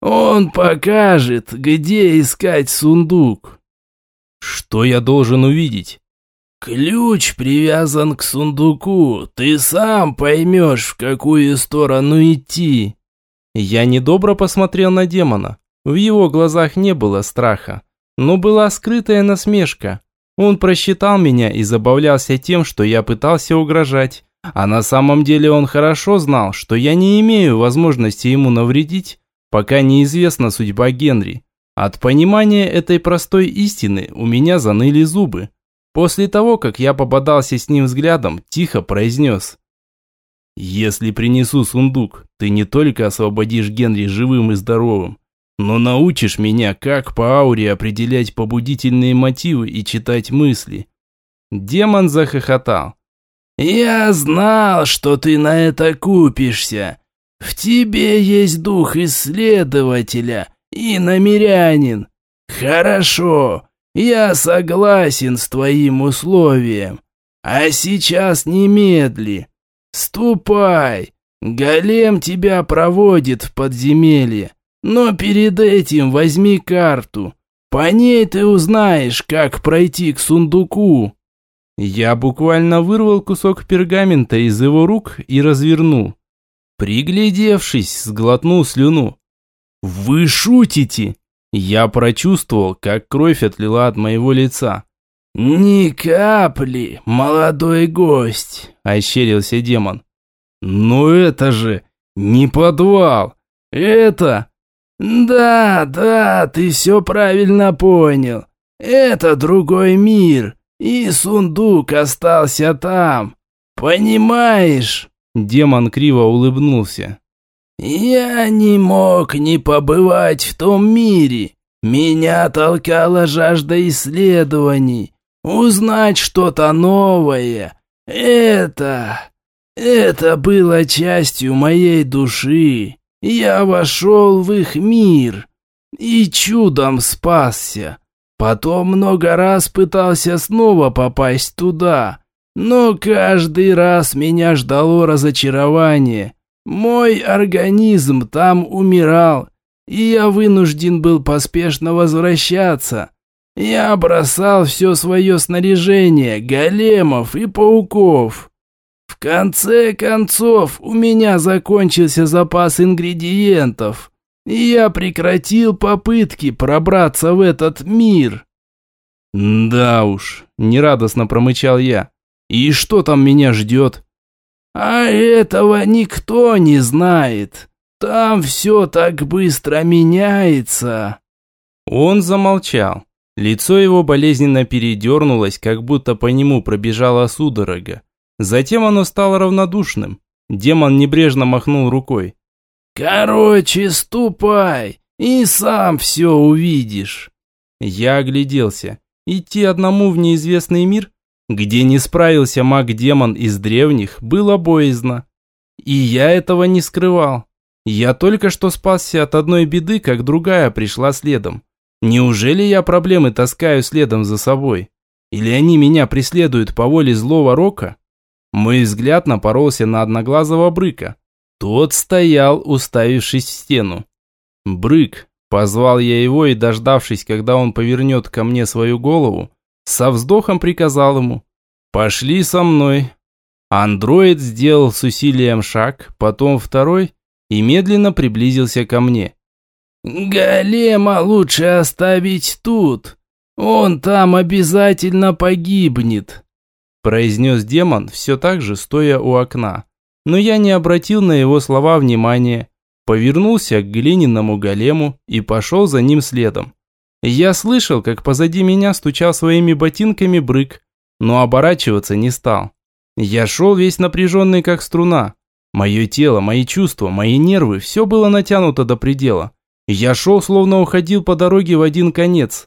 «Он покажет, где искать сундук». «Что я должен увидеть?» «Ключ привязан к сундуку. Ты сам поймешь, в какую сторону идти». Я недобро посмотрел на демона. В его глазах не было страха, но была скрытая насмешка. Он просчитал меня и забавлялся тем, что я пытался угрожать. А на самом деле он хорошо знал, что я не имею возможности ему навредить, пока неизвестна судьба Генри. От понимания этой простой истины у меня заныли зубы. После того, как я попадался с ним взглядом, тихо произнес. «Если принесу сундук, ты не только освободишь Генри живым и здоровым, но научишь меня, как по ауре определять побудительные мотивы и читать мысли». Демон захохотал. «Я знал, что ты на это купишься. В тебе есть дух исследователя и намерянин. Хорошо, я согласен с твоим условием. А сейчас немедли. Ступай. Голем тебя проводит в подземелье. Но перед этим возьми карту. По ней ты узнаешь, как пройти к сундуку. Я буквально вырвал кусок пергамента из его рук и развернул. Приглядевшись, сглотнул слюну. «Вы шутите!» Я прочувствовал, как кровь отлила от моего лица. «Ни капли, молодой гость!» – ощерился демон. «Но это же не подвал! Это...» «Да, да, ты все правильно понял. Это другой мир, и сундук остался там. Понимаешь?» Демон криво улыбнулся. «Я не мог не побывать в том мире. Меня толкала жажда исследований. Узнать что-то новое. Это... Это было частью моей души. Я вошел в их мир и чудом спасся. Потом много раз пытался снова попасть туда, но каждый раз меня ждало разочарование. Мой организм там умирал, и я вынужден был поспешно возвращаться. Я бросал все свое снаряжение, големов и пауков. В конце концов, у меня закончился запас ингредиентов, и я прекратил попытки пробраться в этот мир. «Да уж», – нерадостно промычал я. «И что там меня ждет?» А этого никто не знает. Там все так быстро меняется. Он замолчал. Лицо его болезненно передернулось, как будто по нему пробежала судорога. Затем оно стало равнодушным. Демон небрежно махнул рукой. «Короче, ступай, и сам все увидишь». Я огляделся. Идти одному в неизвестный мир? Где не справился маг-демон из древних, было боязно. И я этого не скрывал. Я только что спасся от одной беды, как другая пришла следом. Неужели я проблемы таскаю следом за собой? Или они меня преследуют по воле злого рока? Мой взгляд напоролся на одноглазого брыка. Тот стоял, уставившись в стену. «Брык!» – позвал я его и, дождавшись, когда он повернет ко мне свою голову, со вздохом приказал ему «Пошли со мной». Андроид сделал с усилием шаг, потом второй и медленно приблизился ко мне. «Голема лучше оставить тут. Он там обязательно погибнет», произнес демон, все так же стоя у окна. Но я не обратил на его слова внимания, повернулся к глиняному голему и пошел за ним следом. Я слышал, как позади меня стучал своими ботинками брык, но оборачиваться не стал. Я шел весь напряженный, как струна. Мое тело, мои чувства, мои нервы, все было натянуто до предела. Я шел, словно уходил по дороге в один конец.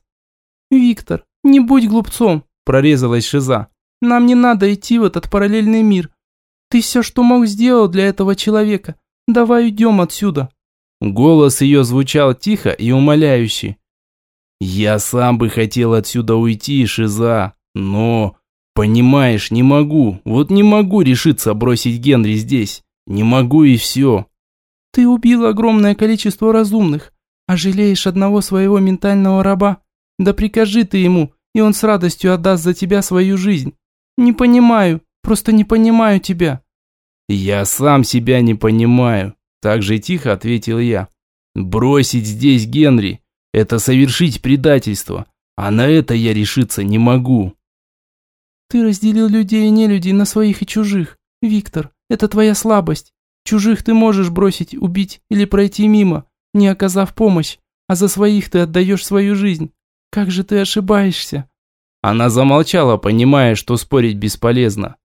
«Виктор, не будь глупцом», – прорезалась Шиза. «Нам не надо идти в этот параллельный мир. Ты все, что мог, сделал для этого человека. Давай уйдем отсюда». Голос ее звучал тихо и умоляюще. Я сам бы хотел отсюда уйти, Шиза, но... Понимаешь, не могу, вот не могу решиться бросить Генри здесь. Не могу и все. Ты убил огромное количество разумных, а жалеешь одного своего ментального раба? Да прикажи ты ему, и он с радостью отдаст за тебя свою жизнь. Не понимаю, просто не понимаю тебя. Я сам себя не понимаю, так же тихо ответил я. Бросить здесь Генри, это совершить предательство, а на это я решиться не могу. Ты разделил людей и нелюдей на своих и чужих. Виктор, это твоя слабость. Чужих ты можешь бросить, убить или пройти мимо, не оказав помощь, а за своих ты отдаешь свою жизнь. Как же ты ошибаешься?» Она замолчала, понимая, что спорить бесполезно.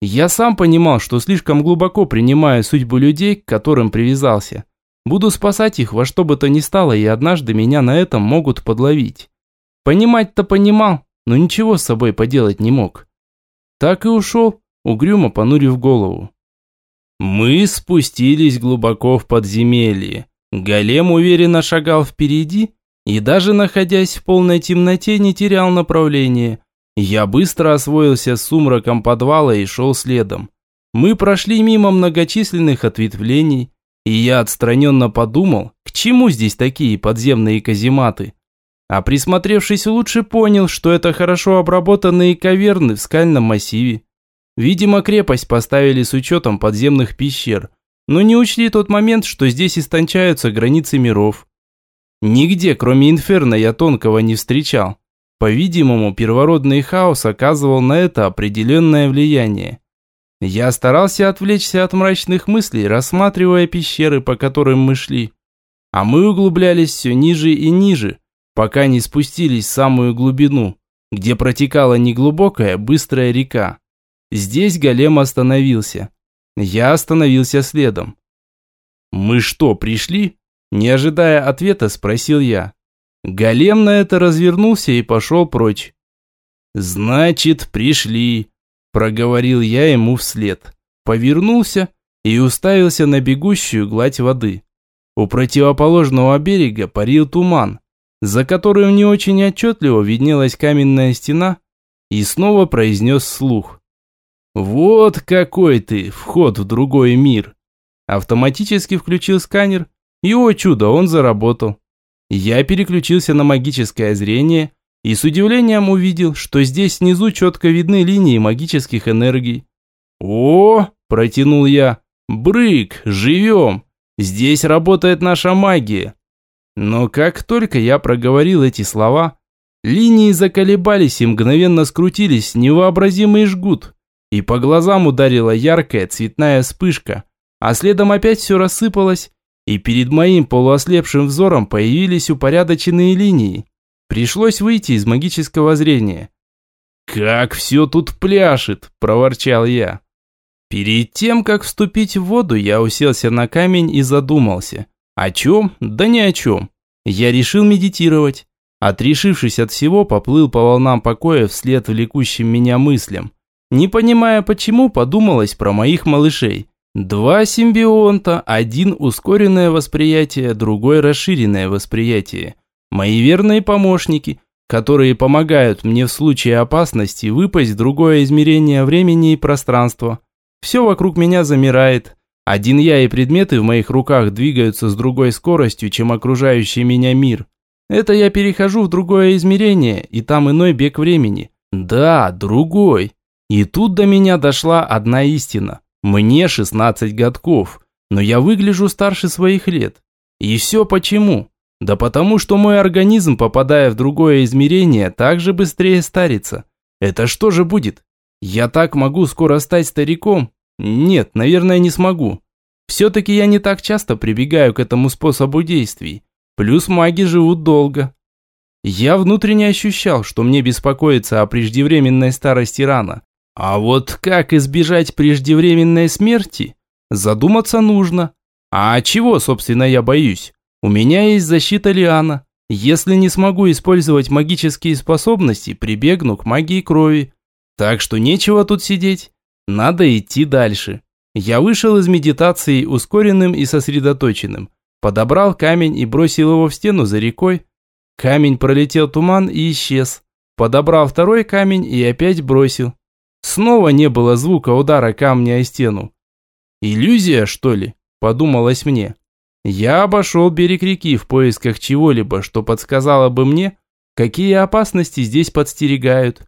Я сам понимал, что слишком глубоко принимаю судьбу людей, к которым привязался. Буду спасать их во что бы то ни стало, и однажды меня на этом могут подловить. Понимать-то понимал, но ничего с собой поделать не мог. Так и ушел, угрюмо понурив голову. Мы спустились глубоко в подземелье. Голем уверенно шагал впереди и даже находясь в полной темноте не терял направления. Я быстро освоился с сумраком подвала и шел следом. Мы прошли мимо многочисленных ответвлений, и я отстраненно подумал, к чему здесь такие подземные казематы. А присмотревшись лучше понял, что это хорошо обработанные каверны в скальном массиве. Видимо, крепость поставили с учетом подземных пещер, но не учли тот момент, что здесь истончаются границы миров. Нигде, кроме Инферно, я тонкого не встречал. По-видимому, первородный хаос оказывал на это определенное влияние. Я старался отвлечься от мрачных мыслей, рассматривая пещеры, по которым мы шли. А мы углублялись все ниже и ниже, пока не спустились в самую глубину, где протекала неглубокая, быстрая река. Здесь голем остановился. Я остановился следом. «Мы что, пришли?» Не ожидая ответа, спросил я. Голем на это развернулся и пошел прочь. «Значит, пришли», Проговорил я ему вслед. Повернулся и уставился на бегущую гладь воды. У противоположного берега парил туман, за которым не очень отчетливо виднелась каменная стена, и снова произнес слух. «Вот какой ты, вход в другой мир!» Автоматически включил сканер, и, о чудо, он заработал. Я переключился на магическое зрение и с удивлением увидел, что здесь снизу четко видны линии магических энергий. «О!» – протянул я. «Брык, живем! Здесь работает наша магия!» Но как только я проговорил эти слова, линии заколебались и мгновенно скрутились невообразимый жгут, и по глазам ударила яркая цветная вспышка, а следом опять все рассыпалось, и перед моим полуослепшим взором появились упорядоченные линии. Пришлось выйти из магического зрения. «Как все тут пляшет!» – проворчал я. Перед тем, как вступить в воду, я уселся на камень и задумался. О чем? Да ни о чем. Я решил медитировать. Отрешившись от всего, поплыл по волнам покоя вслед влекущим меня мыслям. Не понимая почему, подумалось про моих малышей. Два симбионта, один ускоренное восприятие, другой расширенное восприятие. Мои верные помощники, которые помогают мне в случае опасности выпасть в другое измерение времени и пространства. Все вокруг меня замирает. Один я и предметы в моих руках двигаются с другой скоростью, чем окружающий меня мир. Это я перехожу в другое измерение, и там иной бег времени. Да, другой. И тут до меня дошла одна истина. Мне 16 годков, но я выгляжу старше своих лет. И все почему? Да потому что мой организм, попадая в другое измерение, также быстрее старится. Это что же будет? Я так могу скоро стать стариком? Нет, наверное, не смогу. Все-таки я не так часто прибегаю к этому способу действий. Плюс маги живут долго. Я внутренне ощущал, что мне беспокоиться о преждевременной старости рано. А вот как избежать преждевременной смерти? Задуматься нужно. А чего, собственно, я боюсь? У меня есть защита Лиана. Если не смогу использовать магические способности, прибегну к магии крови. Так что нечего тут сидеть. Надо идти дальше. Я вышел из медитации ускоренным и сосредоточенным. Подобрал камень и бросил его в стену за рекой. Камень пролетел туман и исчез. Подобрал второй камень и опять бросил. Снова не было звука удара камня о стену. «Иллюзия, что ли?» – подумалось мне. Я обошел берег реки в поисках чего-либо, что подсказало бы мне, какие опасности здесь подстерегают.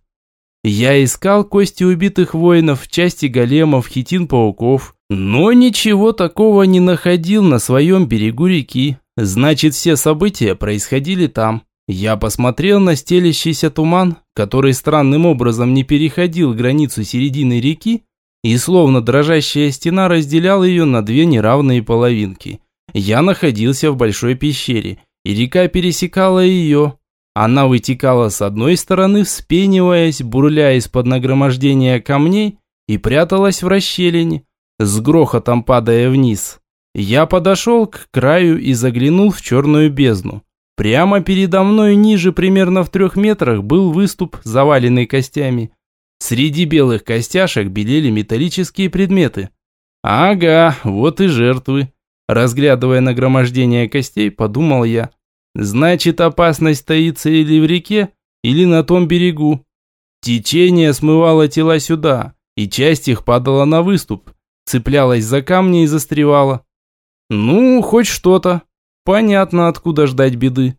Я искал кости убитых воинов, части големов, хитин-пауков, но ничего такого не находил на своем берегу реки. Значит, все события происходили там. Я посмотрел на стелящийся туман, который странным образом не переходил границу середины реки, и словно дрожащая стена разделял ее на две неравные половинки. Я находился в большой пещере, и река пересекала ее. Она вытекала с одной стороны, вспениваясь, бурля из-под нагромождения камней, и пряталась в расщелине, с грохотом падая вниз. Я подошел к краю и заглянул в черную бездну. Прямо передо мной, ниже примерно в трех метрах, был выступ, заваленный костями. Среди белых костяшек белели металлические предметы. Ага, вот и жертвы. Разглядывая нагромождение костей, подумал я. Значит, опасность таится или в реке, или на том берегу. Течение смывало тела сюда, и часть их падала на выступ, цеплялась за камни и застревала. Ну, хоть что-то. Понятно, откуда ждать беды.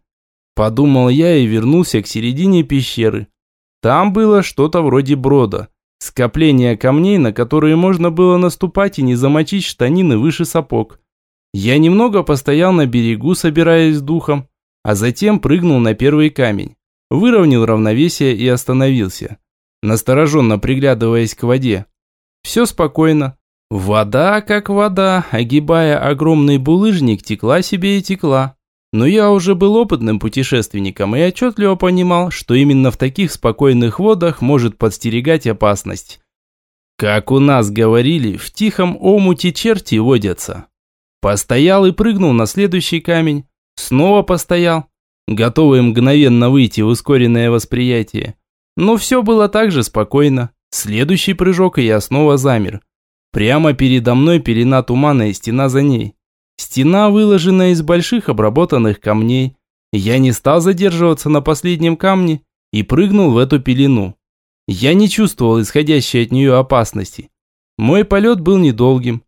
Подумал я и вернулся к середине пещеры. Там было что-то вроде брода. Скопление камней, на которые можно было наступать и не замочить штанины выше сапог. Я немного постоял на берегу, собираясь с духом, а затем прыгнул на первый камень. Выровнял равновесие и остановился, настороженно приглядываясь к воде. Все спокойно. Вода как вода, огибая огромный булыжник, текла себе и текла. Но я уже был опытным путешественником и отчетливо понимал, что именно в таких спокойных водах может подстерегать опасность. Как у нас говорили, в тихом омуте черти водятся. Постоял и прыгнул на следующий камень. Снова постоял, готовый мгновенно выйти в ускоренное восприятие. Но все было так же спокойно. Следующий прыжок, и я снова замер. Прямо передо мной пелена тумана и стена за ней. Стена выложена из больших обработанных камней. Я не стал задерживаться на последнем камне и прыгнул в эту пелену. Я не чувствовал исходящей от нее опасности. Мой полет был недолгим.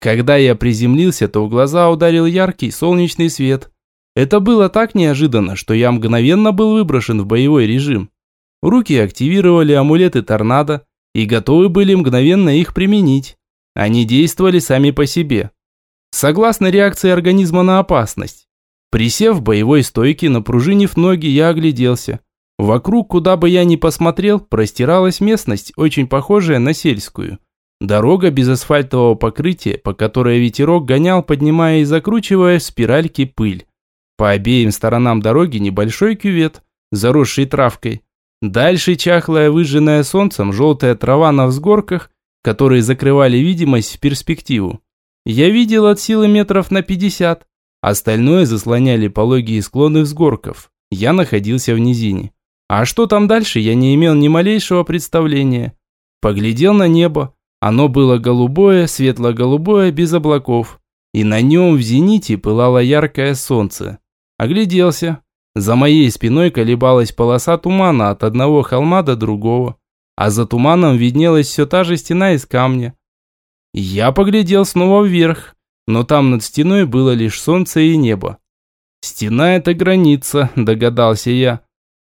Когда я приземлился, то в глаза ударил яркий солнечный свет. Это было так неожиданно, что я мгновенно был выброшен в боевой режим. Руки активировали амулеты торнадо и готовы были мгновенно их применить. Они действовали сами по себе. Согласно реакции организма на опасность. Присев в боевой стойке, напружинив ноги, я огляделся. Вокруг, куда бы я ни посмотрел, простиралась местность, очень похожая на сельскую. Дорога без асфальтового покрытия, по которой ветерок гонял, поднимая и закручивая в спиральки пыль. По обеим сторонам дороги небольшой кювет, заросший травкой. Дальше чахлая, выжженная солнцем, желтая трава на взгорках которые закрывали видимость в перспективу. Я видел от силы метров на 50, остальное заслоняли пологие склоны взгорков. я находился в низине. А что там дальше, я не имел ни малейшего представления. Поглядел на небо. Оно было голубое, светло-голубое, без облаков. И на нем в зените пылало яркое солнце. Огляделся. За моей спиной колебалась полоса тумана от одного холма до другого. А за туманом виднелась все та же стена из камня. Я поглядел снова вверх, но там над стеной было лишь солнце и небо. «Стена – это граница», – догадался я.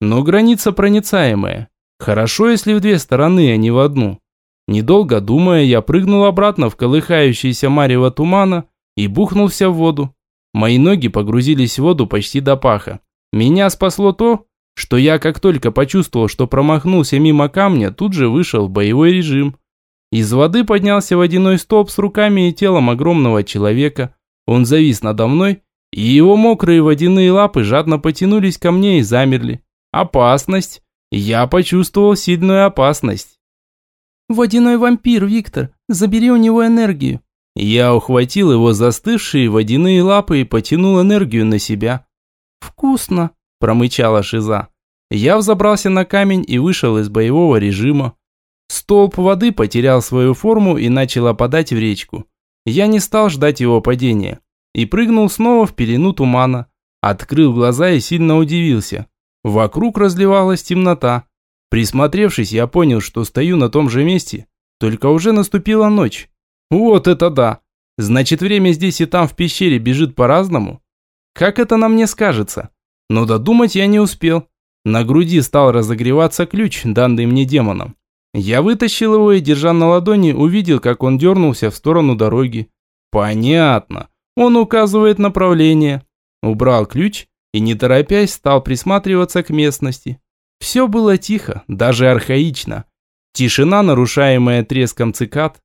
«Но граница проницаемая. Хорошо, если в две стороны, а не в одну». Недолго думая, я прыгнул обратно в колыхающееся марево тумана и бухнулся в воду. Мои ноги погрузились в воду почти до паха. Меня спасло то, что я как только почувствовал, что промахнулся мимо камня, тут же вышел в боевой режим. Из воды поднялся водяной столб с руками и телом огромного человека. Он завис надо мной, и его мокрые водяные лапы жадно потянулись ко мне и замерли. Опасность. Я почувствовал сильную опасность. «Водяной вампир, Виктор, забери у него энергию». Я ухватил его застывшие водяные лапы и потянул энергию на себя. «Вкусно», – промычала Шиза. Я взобрался на камень и вышел из боевого режима. Столб воды потерял свою форму и начал опадать в речку. Я не стал ждать его падения и прыгнул снова в пелену тумана. Открыл глаза и сильно удивился. Вокруг разливалась темнота. Присмотревшись, я понял, что стою на том же месте, только уже наступила ночь. Вот это да! Значит, время здесь и там в пещере бежит по-разному? Как это на мне скажется? Но додумать я не успел. На груди стал разогреваться ключ, данный мне демоном. Я вытащил его и, держа на ладони, увидел, как он дернулся в сторону дороги. Понятно. Он указывает направление. Убрал ключ и, не торопясь, стал присматриваться к местности. Все было тихо, даже архаично. Тишина, нарушаемая треском цикад.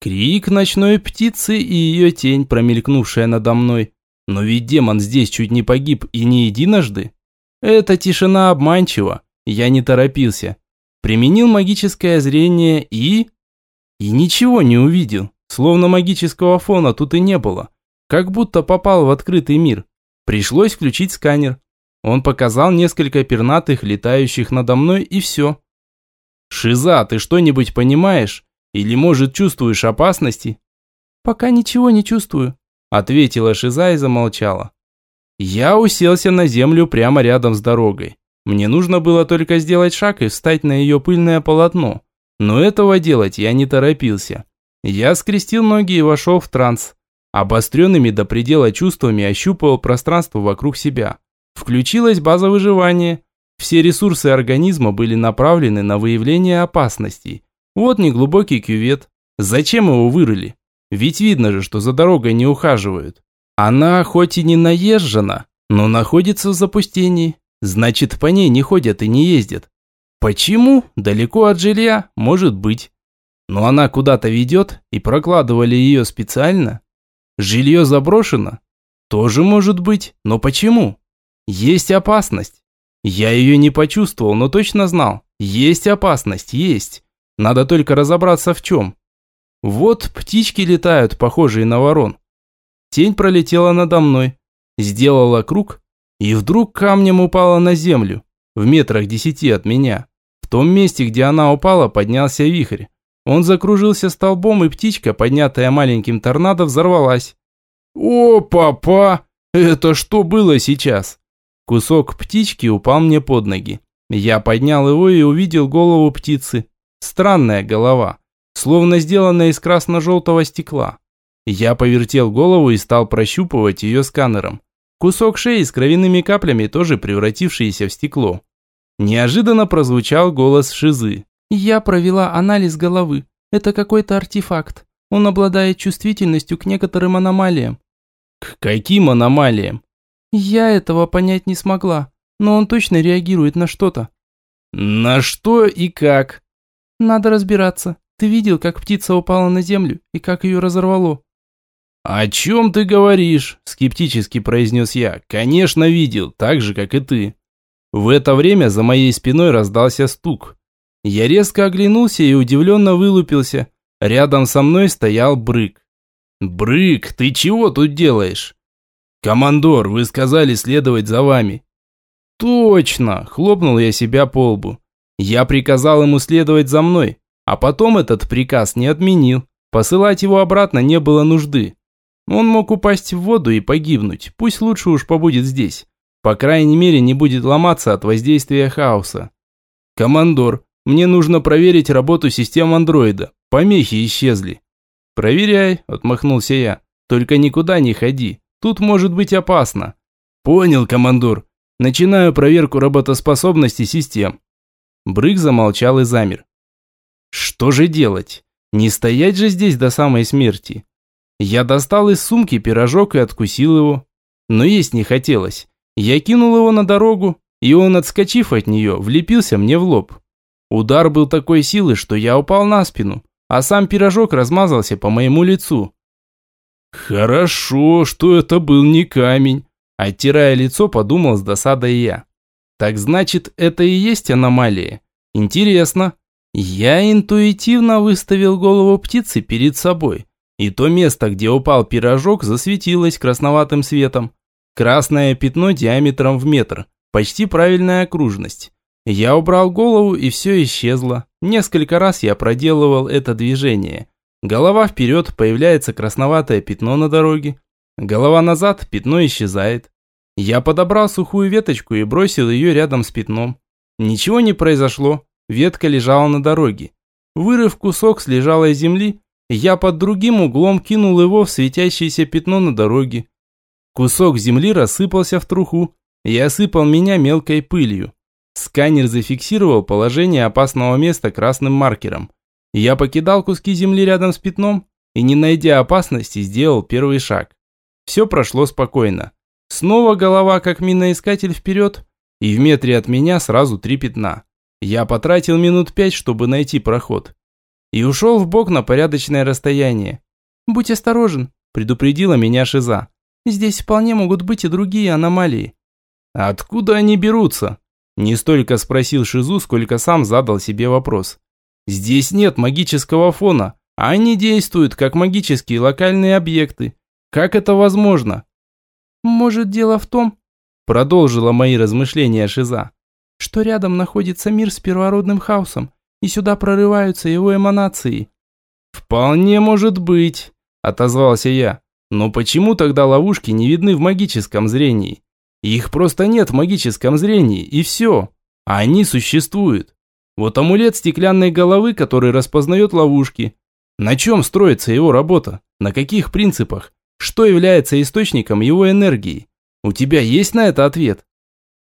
Крик ночной птицы и ее тень, промелькнувшая надо мной. Но ведь демон здесь чуть не погиб и не единожды. Эта тишина обманчива. Я не торопился. Применил магическое зрение и... И ничего не увидел. Словно магического фона тут и не было. Как будто попал в открытый мир. Пришлось включить сканер. Он показал несколько пернатых, летающих надо мной, и все. «Шиза, ты что-нибудь понимаешь? Или, может, чувствуешь опасности?» «Пока ничего не чувствую», – ответила Шиза и замолчала. Я уселся на землю прямо рядом с дорогой. Мне нужно было только сделать шаг и встать на ее пыльное полотно. Но этого делать я не торопился. Я скрестил ноги и вошел в транс. Обостренными до предела чувствами ощупывал пространство вокруг себя. Включилась база выживания. Все ресурсы организма были направлены на выявление опасностей. Вот неглубокий кювет. Зачем его вырыли? Ведь видно же, что за дорогой не ухаживают. Она хоть и не наезжена, но находится в запустении. Значит, по ней не ходят и не ездят. Почему? Далеко от жилья? Может быть. Но она куда-то ведет, и прокладывали ее специально. Жилье заброшено? Тоже может быть, но почему? Есть опасность. Я ее не почувствовал, но точно знал. Есть опасность, есть. Надо только разобраться в чем. Вот птички летают, похожие на ворон. Тень пролетела надо мной, сделала круг и вдруг камнем упала на землю, в метрах десяти от меня. В том месте, где она упала, поднялся вихрь. Он закружился столбом, и птичка, поднятая маленьким торнадо, взорвалась. «О, папа! Это что было сейчас?» Кусок птички упал мне под ноги. Я поднял его и увидел голову птицы. Странная голова, словно сделанная из красно-желтого стекла. Я повертел голову и стал прощупывать ее сканером. Кусок шеи с кровяными каплями, тоже превратившиеся в стекло. Неожиданно прозвучал голос Шизы. «Я провела анализ головы. Это какой-то артефакт. Он обладает чувствительностью к некоторым аномалиям». «К каким аномалиям?» «Я этого понять не смогла, но он точно реагирует на что-то». «На что и как?» «Надо разбираться. Ты видел, как птица упала на землю и как ее разорвало?» «О чем ты говоришь?» – скептически произнес я. «Конечно видел, так же, как и ты». В это время за моей спиной раздался стук. Я резко оглянулся и удивленно вылупился. Рядом со мной стоял Брык. «Брык, ты чего тут делаешь?» «Командор, вы сказали следовать за вами». Точно, хлопнул я себя по лбу. Я приказал ему следовать за мной, а потом этот приказ не отменил. Посылать его обратно не было нужды. Он мог упасть в воду и погибнуть, пусть лучше уж побудет здесь. По крайней мере, не будет ломаться от воздействия хаоса. «Командор, мне нужно проверить работу систем андроида. Помехи исчезли». «Проверяй», – отмахнулся я. «Только никуда не ходи. Тут может быть опасно». «Понял, командор. Начинаю проверку работоспособности систем». Брык замолчал и замер. «Что же делать? Не стоять же здесь до самой смерти?» Я достал из сумки пирожок и откусил его. Но есть не хотелось. Я кинул его на дорогу, и он, отскочив от нее, влепился мне в лоб. Удар был такой силы, что я упал на спину, а сам пирожок размазался по моему лицу. «Хорошо, что это был не камень», – оттирая лицо, подумал с досадой я. «Так значит, это и есть аномалия? Интересно». Я интуитивно выставил голову птицы перед собой, и то место, где упал пирожок, засветилось красноватым светом. Красное пятно диаметром в метр, почти правильная окружность. Я убрал голову, и все исчезло. Несколько раз я проделывал это движение. Голова вперед, появляется красноватое пятно на дороге. Голова назад, пятно исчезает. Я подобрал сухую веточку и бросил ее рядом с пятном. Ничего не произошло, ветка лежала на дороге. Вырыв кусок с лежалой земли, я под другим углом кинул его в светящееся пятно на дороге. Кусок земли рассыпался в труху и осыпал меня мелкой пылью. Сканер зафиксировал положение опасного места красным маркером. Я покидал куски земли рядом с пятном и, не найдя опасности, сделал первый шаг. Все прошло спокойно. Снова голова, как миноискатель, вперед, и в метре от меня сразу три пятна. Я потратил минут пять, чтобы найти проход. И ушел в бок на порядочное расстояние. «Будь осторожен», – предупредила меня Шиза. Здесь вполне могут быть и другие аномалии. Откуда они берутся? Не столько спросил Шизу, сколько сам задал себе вопрос. Здесь нет магического фона, они действуют как магические локальные объекты. Как это возможно? Может, дело в том, продолжила мои размышления Шиза, что рядом находится мир с первородным хаосом, и сюда прорываются его эманации. Вполне может быть, отозвался я. Но почему тогда ловушки не видны в магическом зрении? Их просто нет в магическом зрении, и все. А они существуют. Вот амулет стеклянной головы, который распознает ловушки. На чем строится его работа? На каких принципах? Что является источником его энергии? У тебя есть на это ответ?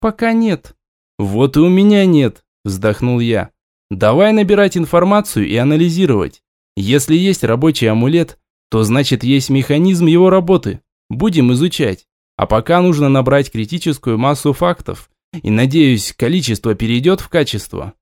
Пока нет. Вот и у меня нет, вздохнул я. Давай набирать информацию и анализировать. Если есть рабочий амулет, то значит есть механизм его работы. Будем изучать. А пока нужно набрать критическую массу фактов. И надеюсь, количество перейдет в качество.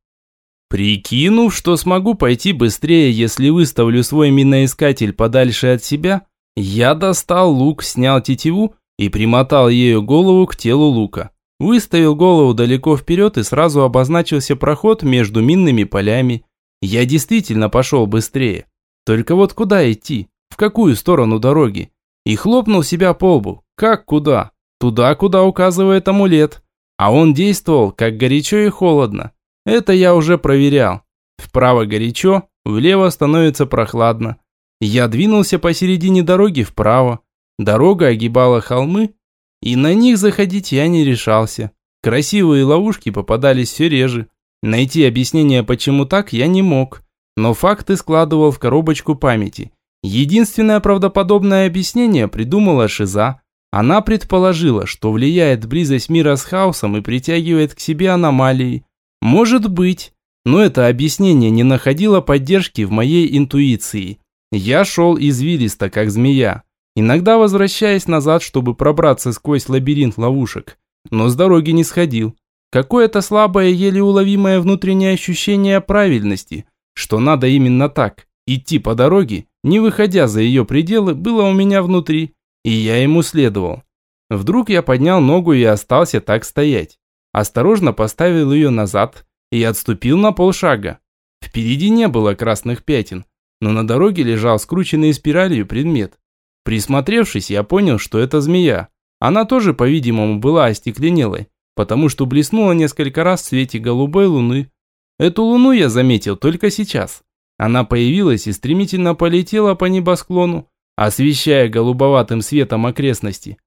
Прикинув, что смогу пойти быстрее, если выставлю свой миноискатель подальше от себя, я достал лук, снял тетиву и примотал ею голову к телу лука. Выставил голову далеко вперед и сразу обозначился проход между минными полями. Я действительно пошел быстрее. Только вот куда идти? в какую сторону дороги, и хлопнул себя по лбу. Как куда? Туда, куда указывает амулет. А он действовал, как горячо и холодно. Это я уже проверял. Вправо горячо, влево становится прохладно. Я двинулся посередине дороги вправо. Дорога огибала холмы, и на них заходить я не решался. Красивые ловушки попадались все реже. Найти объяснение, почему так, я не мог. Но факты складывал в коробочку памяти. Единственное правдоподобное объяснение придумала Шиза. Она предположила, что влияет близость мира с хаосом и притягивает к себе аномалии. Может быть, но это объяснение не находило поддержки в моей интуиции. Я шел извилисто, как змея, иногда возвращаясь назад, чтобы пробраться сквозь лабиринт ловушек, но с дороги не сходил. Какое-то слабое, еле уловимое внутреннее ощущение правильности, что надо именно так, идти по дороге не выходя за ее пределы, было у меня внутри, и я ему следовал. Вдруг я поднял ногу и остался так стоять. Осторожно поставил ее назад и отступил на полшага. Впереди не было красных пятен, но на дороге лежал скрученный спиралью предмет. Присмотревшись, я понял, что это змея. Она тоже, по-видимому, была остекленелой, потому что блеснула несколько раз в свете голубой луны. Эту луну я заметил только сейчас. Она появилась и стремительно полетела по небосклону, освещая голубоватым светом окрестности.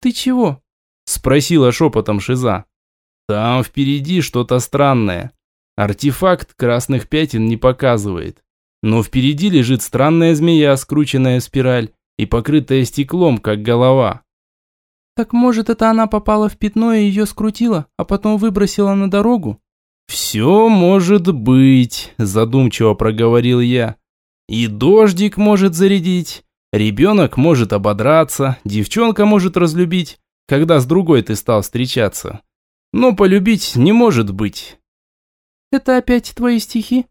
«Ты чего?» – спросила шепотом Шиза. «Там впереди что-то странное. Артефакт красных пятен не показывает. Но впереди лежит странная змея, скрученная в спираль и покрытая стеклом, как голова». «Так может, это она попала в пятно и ее скрутила, а потом выбросила на дорогу?» «Все может быть», – задумчиво проговорил я. «И дождик может зарядить, ребенок может ободраться, девчонка может разлюбить, когда с другой ты стал встречаться. Но полюбить не может быть». «Это опять твои стихи?»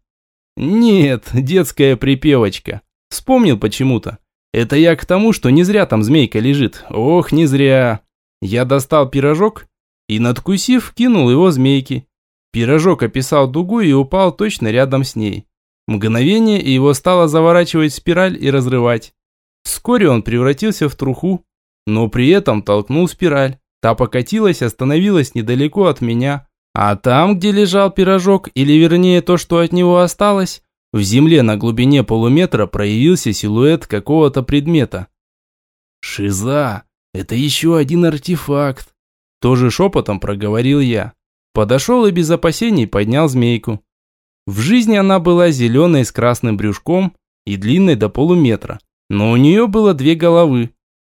«Нет, детская припевочка. Вспомнил почему-то. Это я к тому, что не зря там змейка лежит. Ох, не зря. Я достал пирожок и, надкусив, кинул его змейке. Пирожок описал дугу и упал точно рядом с ней. Мгновение, его стало заворачивать в спираль и разрывать. Вскоре он превратился в труху, но при этом толкнул спираль. Та покатилась, остановилась недалеко от меня. А там, где лежал пирожок, или вернее то, что от него осталось, в земле на глубине полуметра проявился силуэт какого-то предмета. «Шиза, это еще один артефакт!» Тоже шепотом проговорил я. Подошел и без опасений поднял змейку. В жизни она была зеленой с красным брюшком и длинной до полуметра, но у нее было две головы.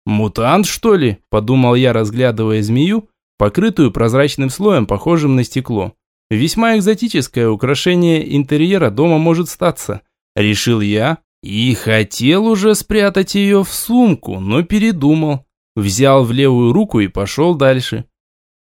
«Мутант, что ли?» – подумал я, разглядывая змею, покрытую прозрачным слоем, похожим на стекло. Весьма экзотическое украшение интерьера дома может статься, решил я, и хотел уже спрятать ее в сумку, но передумал. Взял в левую руку и пошел дальше.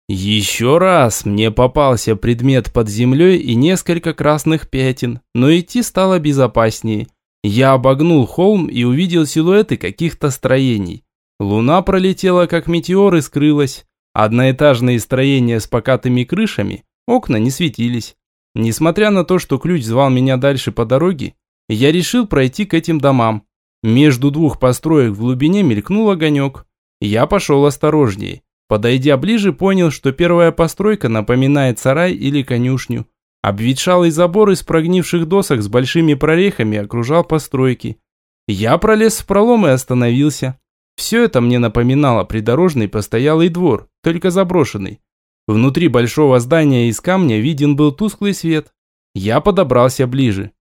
Еще раз мне попался предмет под землей и несколько красных пятен, но идти стало безопаснее. Я обогнул холм и увидел силуэты каких-то строений. Луна пролетела как метеор и скрылась. Одноэтажные строения с покатыми крышами, окна не светились. Несмотря на то, что ключ звал меня дальше по дороге, я решил пройти к этим домам. Между двух построек в глубине мелькнул огонек. Я пошел осторожнее. Подойдя ближе, понял, что первая постройка напоминает сарай или конюшню. Обветшалый забор из прогнивших досок с большими прорехами окружал постройки. Я пролез в пролом и остановился. Все это мне напоминало придорожный постоялый двор, только заброшенный. Внутри большого здания из камня виден был тусклый свет. Я подобрался ближе.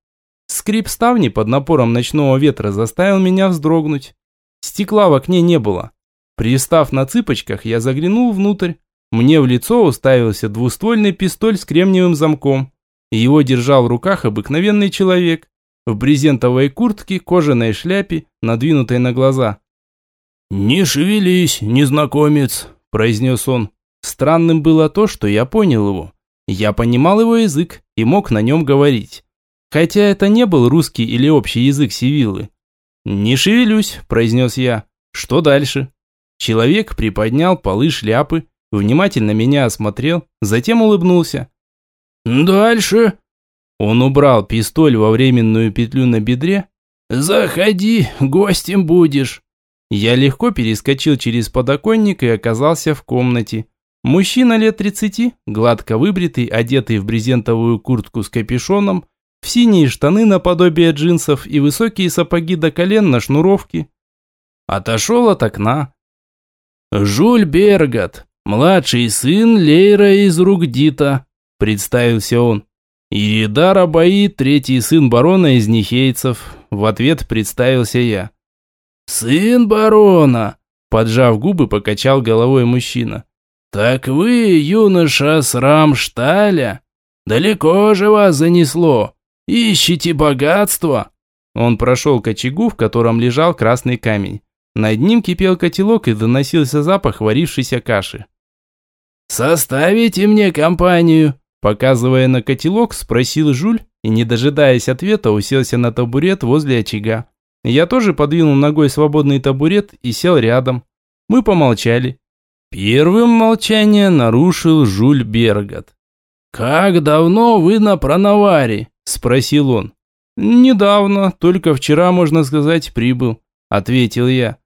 Скрип ставни под напором ночного ветра заставил меня вздрогнуть. Стекла в окне не было. Пристав на цыпочках, я заглянул внутрь. Мне в лицо уставился двуствольный пистоль с кремниевым замком. Его держал в руках обыкновенный человек в брезентовой куртке, кожаной шляпе, надвинутой на глаза. «Не шевелись, незнакомец», – произнес он. Странным было то, что я понял его. Я понимал его язык и мог на нем говорить. Хотя это не был русский или общий язык Сивиллы. «Не шевелюсь», – произнес я. «Что дальше?» Человек приподнял полы шляпы, внимательно меня осмотрел, затем улыбнулся. «Дальше?» Он убрал пистоль во временную петлю на бедре. «Заходи, гостем будешь». Я легко перескочил через подоконник и оказался в комнате. Мужчина лет тридцати, гладко выбритый, одетый в брезентовую куртку с капюшоном, в синие штаны наподобие джинсов и высокие сапоги до колен на шнуровке. Отошел от окна, «Жуль Бергат, младший сын Лейра из Ругдита», – представился он. «Иридар Абаи, третий сын барона из Нихейцев», – в ответ представился я. «Сын барона», – поджав губы, покачал головой мужчина. «Так вы, юноша с Рамшталя? Далеко же вас занесло? Ищите богатство?» Он прошел к очагу, в котором лежал красный камень. Над ним кипел котелок и доносился запах варившейся каши. «Составите мне компанию», показывая на котелок, спросил Жуль и, не дожидаясь ответа, уселся на табурет возле очага. Я тоже подвинул ногой свободный табурет и сел рядом. Мы помолчали. Первым молчание нарушил Жуль Бергат. «Как давно вы на Пронаваре?» – спросил он. «Недавно, только вчера, можно сказать, прибыл», – ответил я.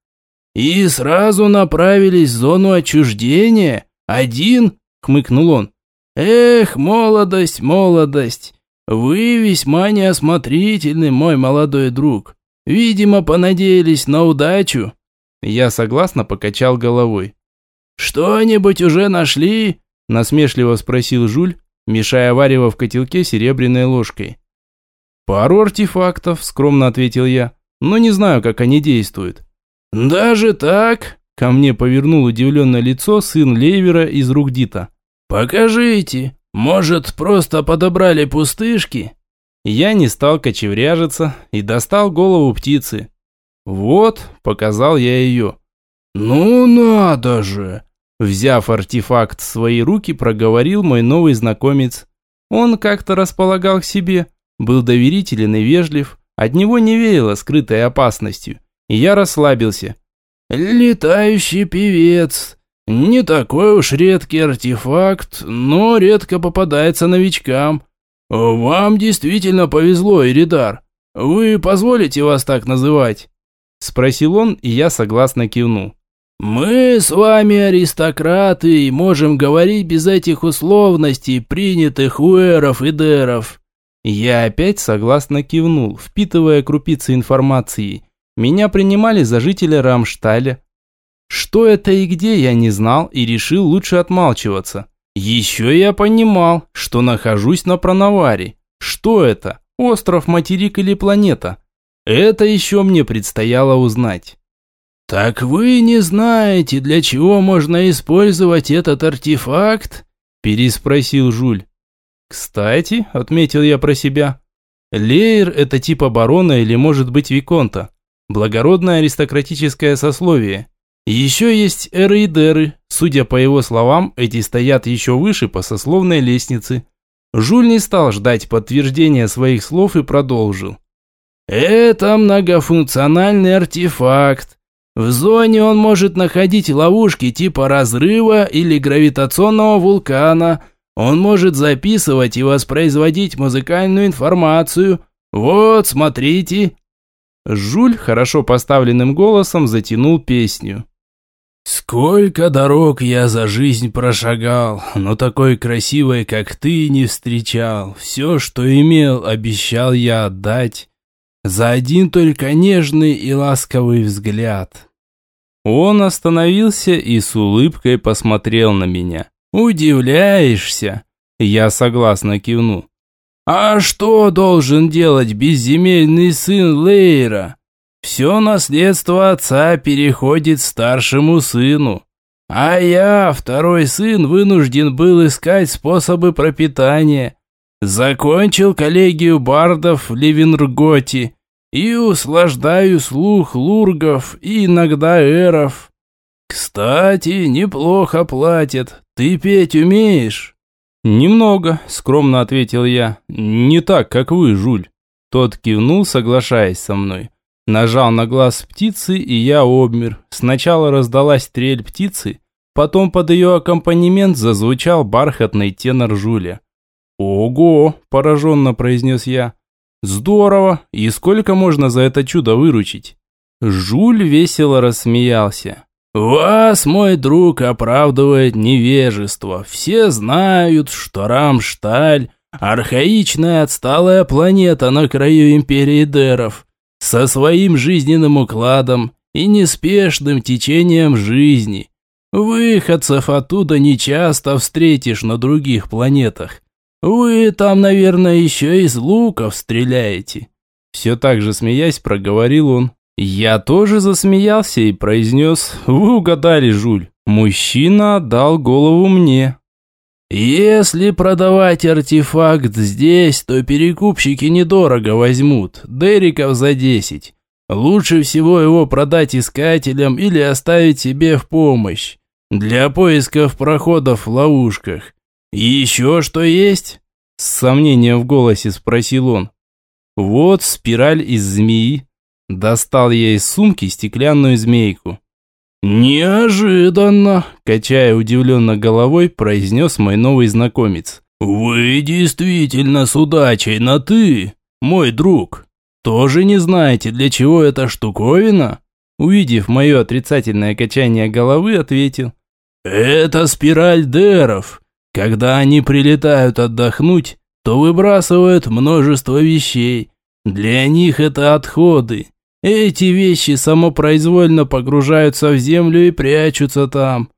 «И сразу направились в зону отчуждения? Один? хмыкнул он. «Эх, молодость, молодость! Вы весьма неосмотрительны, мой молодой друг. Видимо, понадеялись на удачу». Я согласно покачал головой. «Что-нибудь уже нашли?» Насмешливо спросил Жуль, мешая варево в котелке серебряной ложкой. «Пару артефактов», – скромно ответил я, – «но не знаю, как они действуют». «Даже так?» – ко мне повернул удивленное лицо сын Лейвера из рук Дита. «Покажите, может, просто подобрали пустышки?» Я не стал кочевряжиться и достал голову птицы. «Вот», – показал я ее. «Ну надо же!» Взяв артефакт в свои руки, проговорил мой новый знакомец. Он как-то располагал к себе, был доверителен и вежлив, от него не веяло скрытой опасностью, и я расслабился. «Летающий певец. Не такой уж редкий артефакт, но редко попадается новичкам. Вам действительно повезло, Иридар. Вы позволите вас так называть?» Спросил он, и я согласно кивнул. «Мы с вами аристократы и можем говорить без этих условностей, принятых у эров и деров». Я опять согласно кивнул, впитывая крупицы информации. Меня принимали за жителя Рамшталя. Что это и где, я не знал и решил лучше отмалчиваться. Еще я понимал, что нахожусь на Пронаваре. Что это? Остров, материк или планета? Это еще мне предстояло узнать. «Так вы не знаете, для чего можно использовать этот артефакт?» переспросил Жуль. «Кстати», — отметил я про себя, Лейер – это типа барона или может быть виконта. Благородное аристократическое сословие. Еще есть эры и деры. Судя по его словам, эти стоят еще выше по сословной лестнице. Жуль не стал ждать подтверждения своих слов и продолжил. «Это многофункциональный артефакт, в зоне он может находить ловушки типа разрыва или гравитационного вулкана. Он может записывать и воспроизводить музыкальную информацию. Вот, смотрите. Жуль хорошо поставленным голосом затянул песню. «Сколько дорог я за жизнь прошагал, но такой красивой, как ты, не встречал. Все, что имел, обещал я отдать. За один только нежный и ласковый взгляд. Он остановился и с улыбкой посмотрел на меня. «Удивляешься?» Я согласно кивнул. «А что должен делать безземельный сын Лейра? Все наследство отца переходит старшему сыну. А я, второй сын, вынужден был искать способы пропитания. Закончил коллегию бардов в Левенготе и услаждаю слух лургов и иногда эров. Кстати, неплохо платят. Ты петь умеешь? Немного, скромно ответил я. Не так, как вы, Жуль. Тот кивнул, соглашаясь со мной. Нажал на глаз птицы, и я обмер. Сначала раздалась трель птицы, потом под ее аккомпанемент зазвучал бархатный тенор Жуля. «Ого!» – пораженно произнес я. Здорово! И сколько можно за это чудо выручить? Жуль весело рассмеялся. «Вас, мой друг, оправдывает невежество. Все знают, что Рамшталь – архаичная отсталая планета на краю империи Деров, со своим жизненным укладом и неспешным течением жизни. Выходцев оттуда нечасто встретишь на других планетах. «Вы там, наверное, еще из луков стреляете». Все так же смеясь, проговорил он. Я тоже засмеялся и произнес «Вы угадали, Жуль, мужчина отдал голову мне». «Если продавать артефакт здесь, то перекупщики недорого возьмут, дериков за десять. Лучше всего его продать искателям или оставить себе в помощь, для поисков проходов в ловушках. «Еще что есть?» С сомнением в голосе спросил он. «Вот спираль из змеи». Достал я из сумки стеклянную змейку. «Неожиданно!» – качая удивленно головой, произнес мой новый знакомец. «Вы действительно с удачей на «ты», мой друг. Тоже не знаете, для чего эта штуковина?» Увидев мое отрицательное качание головы, ответил. «Это спираль деров. Когда они прилетают отдохнуть, то выбрасывают множество вещей. Для них это отходы. Эти вещи самопроизвольно погружаются в землю и прячутся там.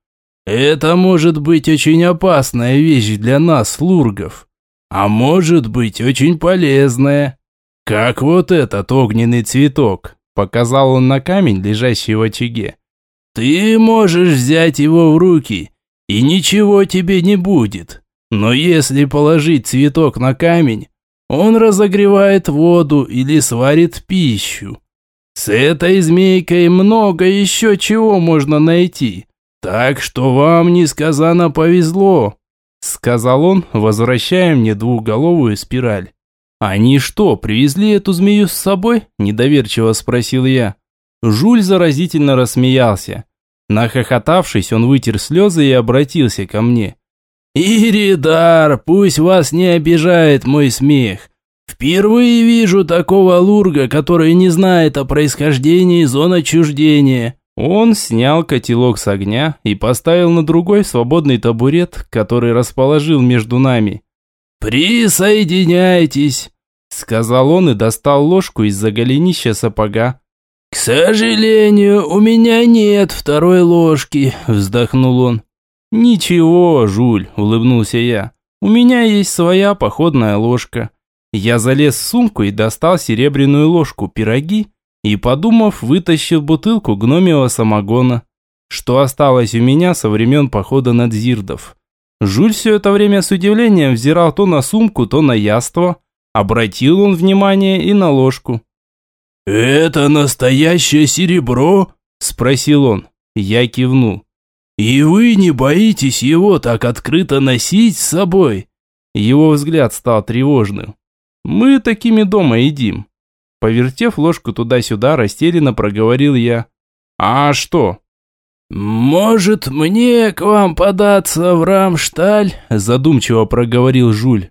Это может быть очень опасная вещь для нас, лургов. А может быть очень полезная. Как вот этот огненный цветок, показал он на камень, лежащий в очаге. Ты можешь взять его в руки, и ничего тебе не будет. Но если положить цветок на камень, он разогревает воду или сварит пищу. С этой змейкой много еще чего можно найти. Так что вам несказанно повезло, сказал он, возвращая мне двухголовую спираль. «Они что, привезли эту змею с собой?» – недоверчиво спросил я. Жуль заразительно рассмеялся. Нахохотавшись, он вытер слезы и обратился ко мне. «Иридар, пусть вас не обижает мой смех. Впервые вижу такого лурга, который не знает о происхождении зон отчуждения». Он снял котелок с огня и поставил на другой свободный табурет, который расположил между нами. «Присоединяйтесь», — сказал он и достал ложку из-за голенища сапога. «К сожалению, у меня нет второй ложки», — вздохнул он. «Ничего, Жуль», – улыбнулся я. «У меня есть своя походная ложка». Я залез в сумку и достал серебряную ложку пироги и, подумав, вытащил бутылку гномиего самогона, что осталось у меня со времен похода на Дзирдов. Жуль все это время с удивлением взирал то на сумку, то на яство. Обратил он внимание и на ложку. «Это настоящее серебро?» – спросил он. Я кивнул. «И вы не боитесь его так открыто носить с собой?» Его взгляд стал тревожным. «Мы такими дома едим». Повертев ложку туда-сюда, растерянно проговорил я. «А что?» «Может, мне к вам податься в Рамшталь?» задумчиво проговорил Жуль.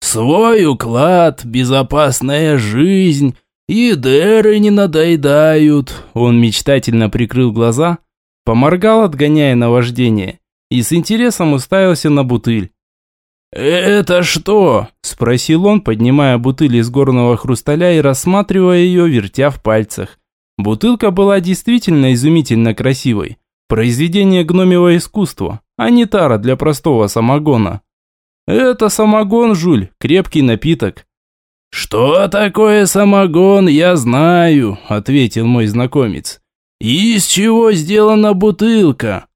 «Свой уклад, безопасная жизнь, и дыры не надоедают». Он мечтательно прикрыл глаза, Поморгал, отгоняя наваждение, и с интересом уставился на бутыль. «Это что?» – спросил он, поднимая бутыль из горного хрусталя и рассматривая ее, вертя в пальцах. Бутылка была действительно изумительно красивой. Произведение гномевого искусства, а не тара для простого самогона. «Это самогон, Жуль, крепкий напиток». «Что такое самогон, я знаю», – ответил мой знакомец. «Из чего сделана бутылка?»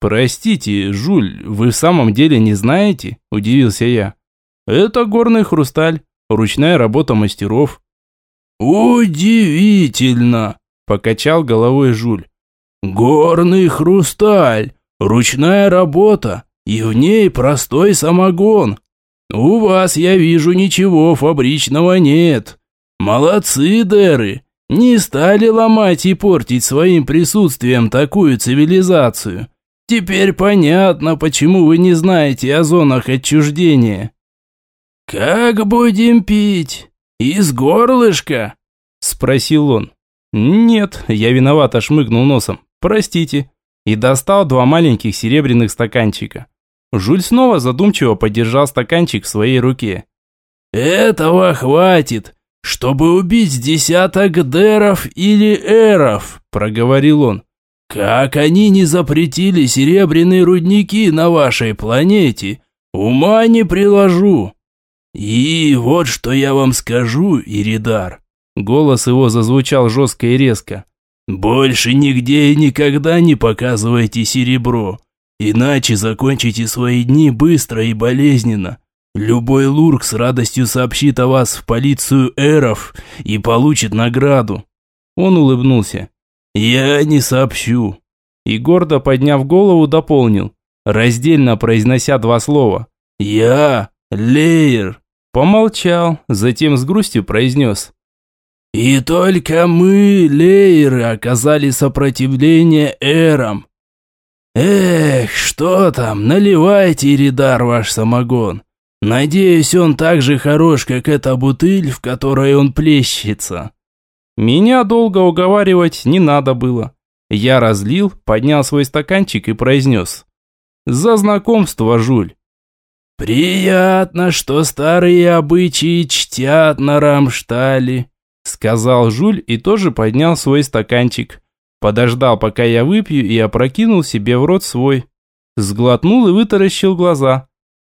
«Простите, Жуль, вы в самом деле не знаете?» – удивился я. «Это горный хрусталь, ручная работа мастеров». «Удивительно!» – покачал головой Жуль. «Горный хрусталь, ручная работа, и в ней простой самогон. У вас, я вижу, ничего фабричного нет. Молодцы, Деры, не стали ломать и портить своим присутствием такую цивилизацию. Теперь понятно, почему вы не знаете о зонах отчуждения. «Как будем пить? Из горлышка?» – спросил он. «Нет, я виновато шмыгнул носом. Простите». И достал два маленьких серебряных стаканчика. Жуль снова задумчиво подержал стаканчик в своей руке. «Этого хватит чтобы убить десяток деров или эров», – проговорил он. «Как они не запретили серебряные рудники на вашей планете, ума не приложу. И вот что я вам скажу, Иридар». Голос его зазвучал жестко и резко. «Больше нигде и никогда не показывайте серебро, иначе закончите свои дни быстро и болезненно. Любой лурк с радостью сообщит о вас в полицию эров и получит награду». Он улыбнулся. «Я не сообщу». И гордо подняв голову, дополнил, раздельно произнося два слова. «Я Леер». Помолчал, затем с грустью произнес. «И только мы, Лейеры, оказали сопротивление эрам. Эх, что там, наливайте, Иридар, ваш самогон. Надеюсь, он так же хорош, как эта бутыль, в которой он плещется. Меня долго уговаривать не надо было. Я разлил, поднял свой стаканчик и произнес. За знакомство, Жуль. «Приятно, что старые обычаи чтят на Рамштале», сказал Жуль и тоже поднял свой стаканчик. Подождал, пока я выпью, и опрокинул себе в рот свой. Сглотнул и вытаращил глаза.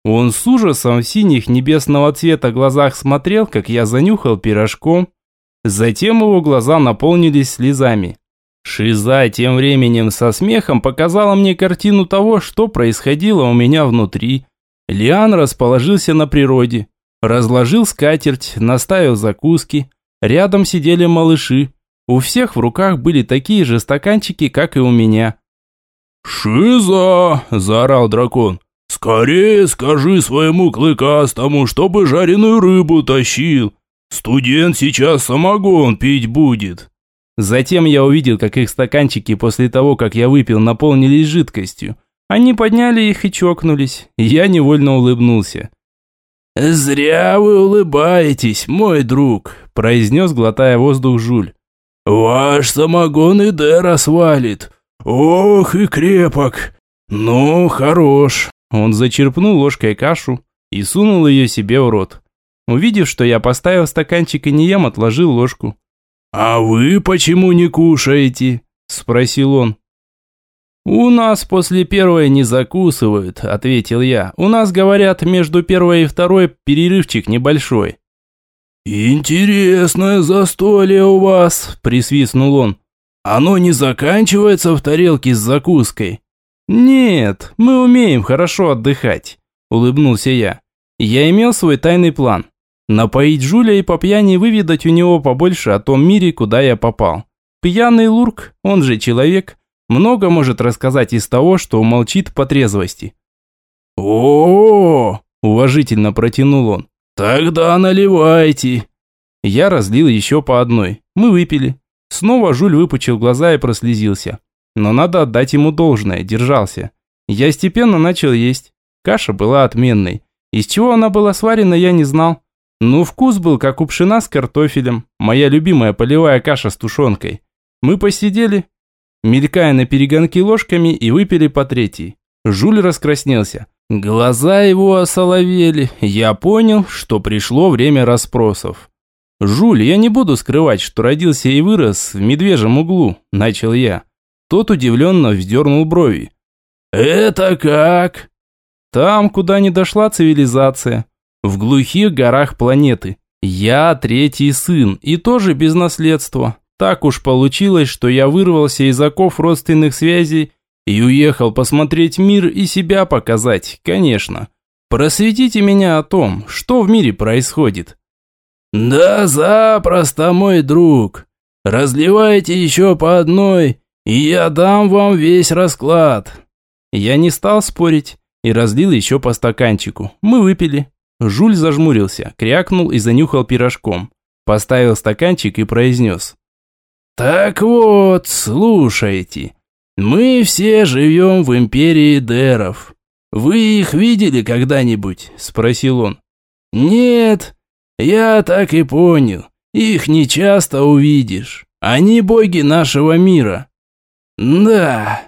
Он с ужасом в синих небесного цвета глазах смотрел, как я занюхал пирожком. Затем его глаза наполнились слезами. Шиза тем временем со смехом показала мне картину того, что происходило у меня внутри. Лиан расположился на природе, разложил скатерть, наставил закуски. Рядом сидели малыши. У всех в руках были такие же стаканчики, как и у меня. «Шиза!» – заорал дракон. «Скорее скажи своему клыкастому, чтобы жареную рыбу тащил. Студент сейчас самогон пить будет». Затем я увидел, как их стаканчики после того, как я выпил, наполнились жидкостью. Они подняли их и чокнулись. Я невольно улыбнулся. «Зря вы улыбаетесь, мой друг», – произнес, глотая воздух Жуль. «Ваш самогон и Дэра свалит. Ох и крепок. Ну, хорош». Он зачерпнул ложкой кашу и сунул ее себе в рот. Увидев, что я поставил стаканчик и не ем, отложил ложку. «А вы почему не кушаете?» – спросил он. «У нас после первой не закусывают», – ответил я. «У нас, говорят, между первой и второй перерывчик небольшой». «Интересное застолье у вас», – присвистнул он. «Оно не заканчивается в тарелке с закуской?» «Нет, мы умеем хорошо отдыхать», – улыбнулся я. Я имел свой тайный план. Напоить Жуля и по пьяни выведать у него побольше о том мире, куда я попал. Пьяный Лурк, он же человек, много может рассказать из того, что умолчит по трезвости. о, -о, -о уважительно протянул он. «Тогда наливайте!» Я разлил еще по одной. Мы выпили. Снова Жуль выпучил глаза и прослезился. Но надо отдать ему должное, держался. Я степенно начал есть. Каша была отменной. Из чего она была сварена, я не знал. Но вкус был, как у пшена с картофелем. Моя любимая полевая каша с тушенкой. Мы посидели, мелькая на перегонки ложками и выпили по третьей. Жуль раскраснелся. Глаза его осоловели. Я понял, что пришло время расспросов. «Жуль, я не буду скрывать, что родился и вырос в медвежьем углу», – начал я. Тот удивленно вздернул брови. «Это как?» «Там, куда не дошла цивилизация. В глухих горах планеты. Я третий сын и тоже без наследства. Так уж получилось, что я вырвался из оков родственных связей и уехал посмотреть мир и себя показать, конечно. Просветите меня о том, что в мире происходит. Да запросто, мой друг. Разливайте еще по одной, и я дам вам весь расклад. Я не стал спорить и разлил еще по стаканчику. Мы выпили. Жуль зажмурился, крякнул и занюхал пирожком. Поставил стаканчик и произнес. «Так вот, слушайте. Мы все живем в империи Деров. Вы их видели когда-нибудь?» – спросил он. «Нет, я так и понял. Их не часто увидишь. Они боги нашего мира». «Да,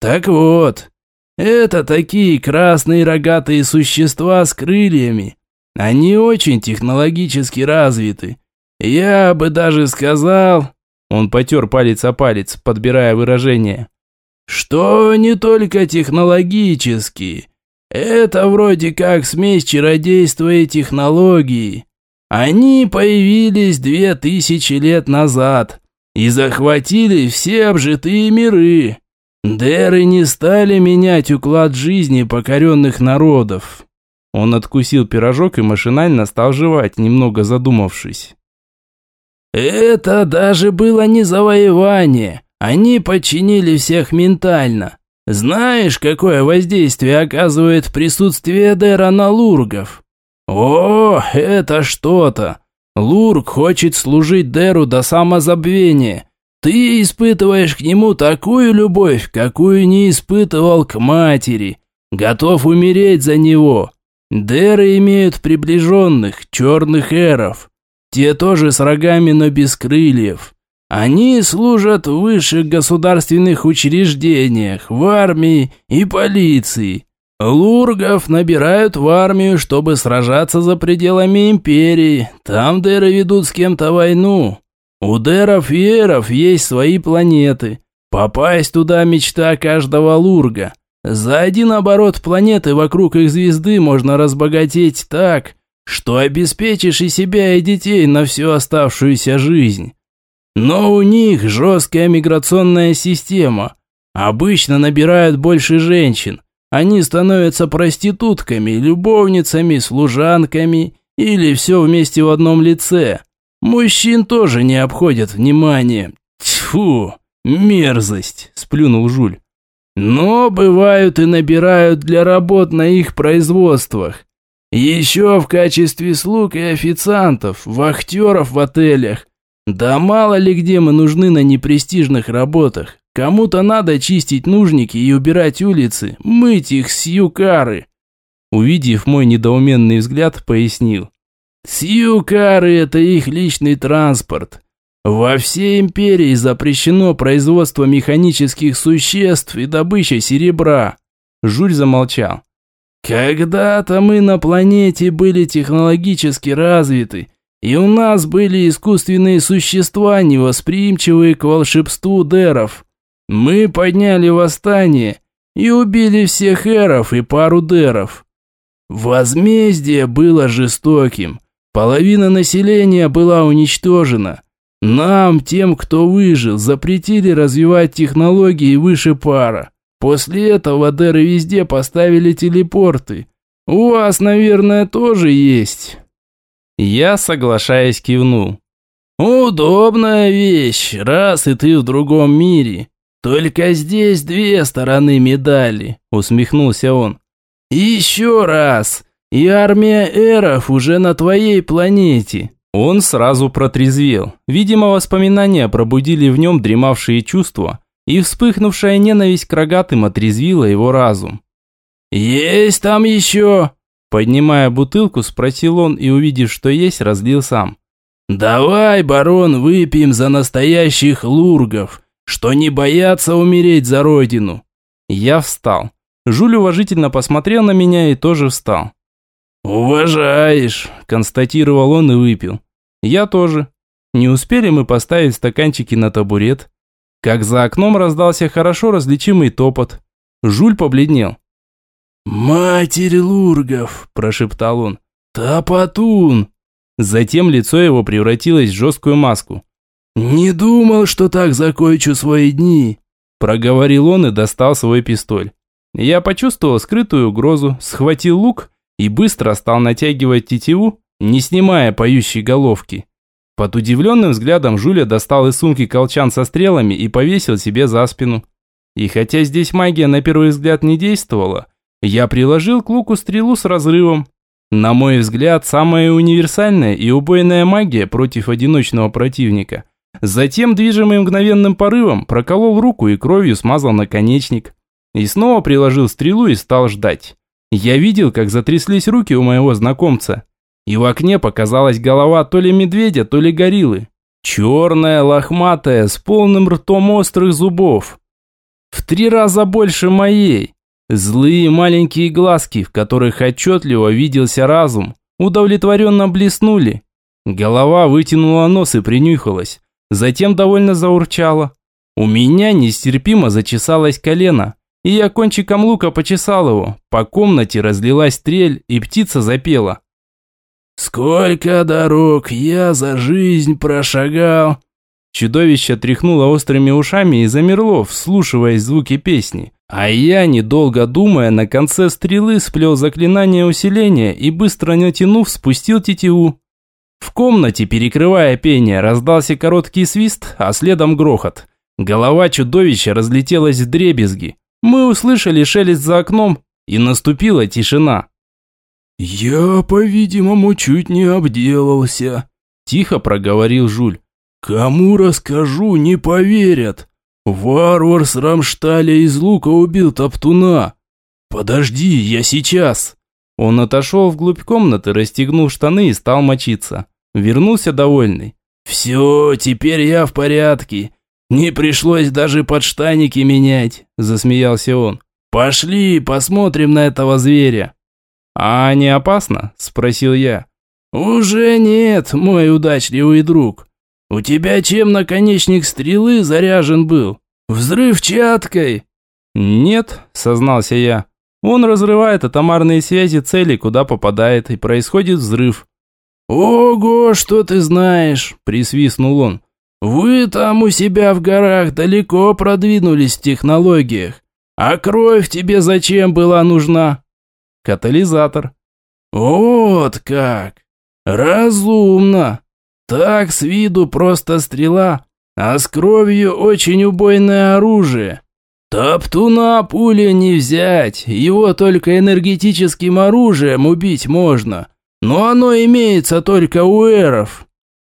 так вот, это такие красные рогатые существа с крыльями. Они очень технологически развиты. Я бы даже сказал, он потер палец о палец, подбирая выражение. Что не только технологически. Это вроде как смесь чародейства и технологии. Они появились две тысячи лет назад и захватили все обжитые миры. Деры не стали менять уклад жизни покоренных народов. Он откусил пирожок и машинально стал жевать, немного задумавшись. Это даже было не завоевание. Они подчинили всех ментально. Знаешь, какое воздействие оказывает присутствие Дера на лургов? О, это что-то. Лург хочет служить Деру до самозабвения. Ты испытываешь к нему такую любовь, какую не испытывал к матери. Готов умереть за него. Деры имеют приближенных, черных эров. Те тоже с рогами, но без крыльев. Они служат в высших государственных учреждениях, в армии и полиции. Лургов набирают в армию, чтобы сражаться за пределами империи. Там деры ведут с кем-то войну. У деров и эров есть свои планеты. Попасть туда мечта каждого лурга. За один оборот планеты вокруг их звезды можно разбогатеть так, что обеспечишь и себя, и детей на всю оставшуюся жизнь. Но у них жесткая миграционная система. Обычно набирают больше женщин. Они становятся проститутками, любовницами, служанками или все вместе в одном лице. Мужчин тоже не обходят вниманием. Тьфу, мерзость, сплюнул Жуль. Но бывают и набирают для работ на их производствах. Еще в качестве слуг и официантов, вахтеров в отелях. Да мало ли где мы нужны на непрестижных работах. Кому-то надо чистить нужники и убирать улицы, мыть их с юкары. Увидев мой недоуменный взгляд, пояснил. Сьюкары – это их личный транспорт. Во всей империи запрещено производство механических существ и добыча серебра. Жуль замолчал. Когда-то мы на планете были технологически развиты, и у нас были искусственные существа, невосприимчивые к волшебству деров. Мы подняли восстание и убили всех эров и пару деров. Возмездие было жестоким. Половина населения была уничтожена. Нам, тем, кто выжил, запретили развивать технологии выше пара. После этого деры везде поставили телепорты. У вас, наверное, тоже есть. Я, соглашаясь, кивнул. Удобная вещь, раз и ты в другом мире. Только здесь две стороны медали, усмехнулся он. Еще раз, и армия эров уже на твоей планете. Он сразу протрезвел. Видимо, воспоминания пробудили в нем дремавшие чувства, и вспыхнувшая ненависть к рогатым отрезвила его разум. «Есть там еще?» Поднимая бутылку, спросил он и, увидев, что есть, разлил сам. «Давай, барон, выпьем за настоящих лургов, что не боятся умереть за родину». Я встал. Жуль уважительно посмотрел на меня и тоже встал. «Уважаешь», – констатировал он и выпил. Я тоже. Не успели мы поставить стаканчики на табурет, как за окном раздался хорошо различимый топот. Жуль побледнел. «Матерь Лургов!» – прошептал он. «Топотун!» Затем лицо его превратилось в жесткую маску. «Не думал, что так закончу свои дни!» Проговорил он и достал свой пистоль. Я почувствовал скрытую угрозу, схватил лук и быстро стал натягивать тетиву, не снимая поющей головки. Под удивленным взглядом Жуля достал из сумки колчан со стрелами и повесил себе за спину. И хотя здесь магия на первый взгляд не действовала, я приложил к луку стрелу с разрывом. На мой взгляд, самая универсальная и убойная магия против одиночного противника. Затем, движимый мгновенным порывом, проколол руку и кровью смазал наконечник. И снова приложил стрелу и стал ждать. Я видел, как затряслись руки у моего знакомца и в окне показалась голова то ли медведя, то ли гориллы. Черная, лохматая, с полным ртом острых зубов. В три раза больше моей. Злые маленькие глазки, в которых отчетливо виделся разум, удовлетворенно блеснули. Голова вытянула нос и принюхалась. Затем довольно заурчала. У меня нестерпимо зачесалось колено, и я кончиком лука почесал его. По комнате разлилась трель, и птица запела. «Сколько дорог я за жизнь прошагал!» Чудовище тряхнуло острыми ушами и замерло, вслушиваясь звуки песни. А я, недолго думая, на конце стрелы сплел заклинание усиления и, быстро натянув, спустил тетиву. В комнате, перекрывая пение, раздался короткий свист, а следом грохот. Голова чудовища разлетелась в дребезги. Мы услышали шелест за окном, и наступила тишина. «Я, по-видимому, чуть не обделался», – тихо проговорил Жуль. «Кому расскажу, не поверят. Варвар с Рамшталя из лука убил Топтуна. Подожди, я сейчас». Он отошел вглубь комнаты, расстегнул штаны и стал мочиться. Вернулся довольный. «Все, теперь я в порядке. Не пришлось даже подштаники менять», – засмеялся он. Пошли, посмотрим на этого зверя». «А не опасно?» – спросил я. «Уже нет, мой удачливый друг. У тебя чем наконечник стрелы заряжен был? Взрывчаткой?» «Нет», – сознался я. «Он разрывает атомарные связи цели, куда попадает, и происходит взрыв». «Ого, что ты знаешь!» – присвистнул он. «Вы там у себя в горах далеко продвинулись в технологиях. А кровь тебе зачем была нужна?» «Катализатор». «Вот как! Разумно! Так с виду просто стрела, а с кровью очень убойное оружие. Топтуна пули не взять, его только энергетическим оружием убить можно, но оно имеется только у эров».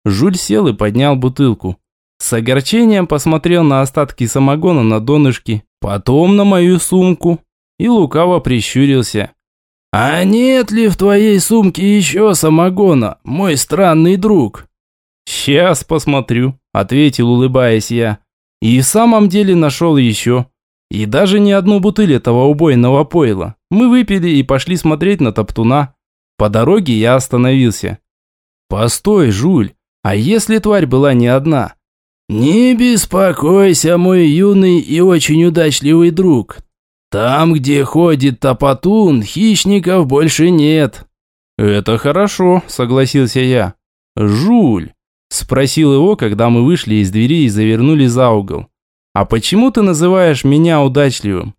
Жуль сел и поднял бутылку. С огорчением посмотрел на остатки самогона на донышке, потом на мою сумку и лукаво прищурился. «А нет ли в твоей сумке еще самогона, мой странный друг?» «Сейчас посмотрю», – ответил, улыбаясь я. И в самом деле нашел еще. И даже не одну бутыль этого убойного пойла. Мы выпили и пошли смотреть на топтуна. По дороге я остановился. «Постой, Жуль, а если тварь была не одна?» «Не беспокойся, мой юный и очень удачливый друг. Там, где ходит топотун, хищников больше нет». «Это хорошо», – согласился я. «Жуль, Спросил его, когда мы вышли из двери и завернули за угол. «А почему ты называешь меня удачливым?»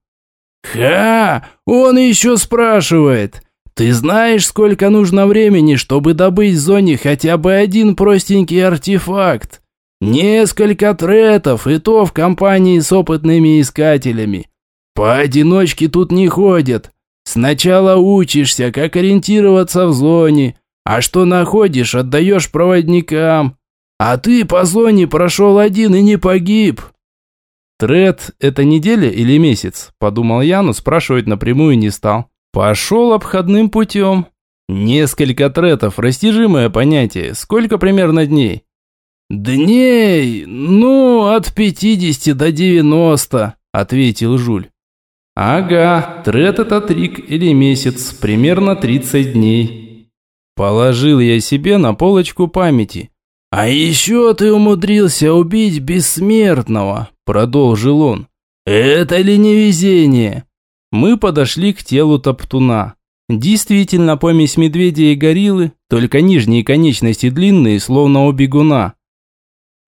«Ха! Он еще спрашивает! Ты знаешь, сколько нужно времени, чтобы добыть в зоне хотя бы один простенький артефакт? Несколько третов, и то в компании с опытными искателями. Поодиночке тут не ходят. Сначала учишься, как ориентироваться в зоне, а что находишь, отдаешь проводникам. А ты по зоне прошел один и не погиб. Тред – это неделя или месяц? Подумал я, но спрашивать напрямую не стал. Пошел обходным путем. Несколько третов – растяжимое понятие. Сколько примерно дней? «Дней? Ну, от 50 до 90», – ответил Жуль. «Ага, трет это трик или месяц, примерно 30 дней». Положил я себе на полочку памяти – «А еще ты умудрился убить бессмертного», – продолжил он. «Это ли не везение?» Мы подошли к телу топтуна. Действительно помесь медведя и гориллы, только нижние конечности длинные, словно у бегуна.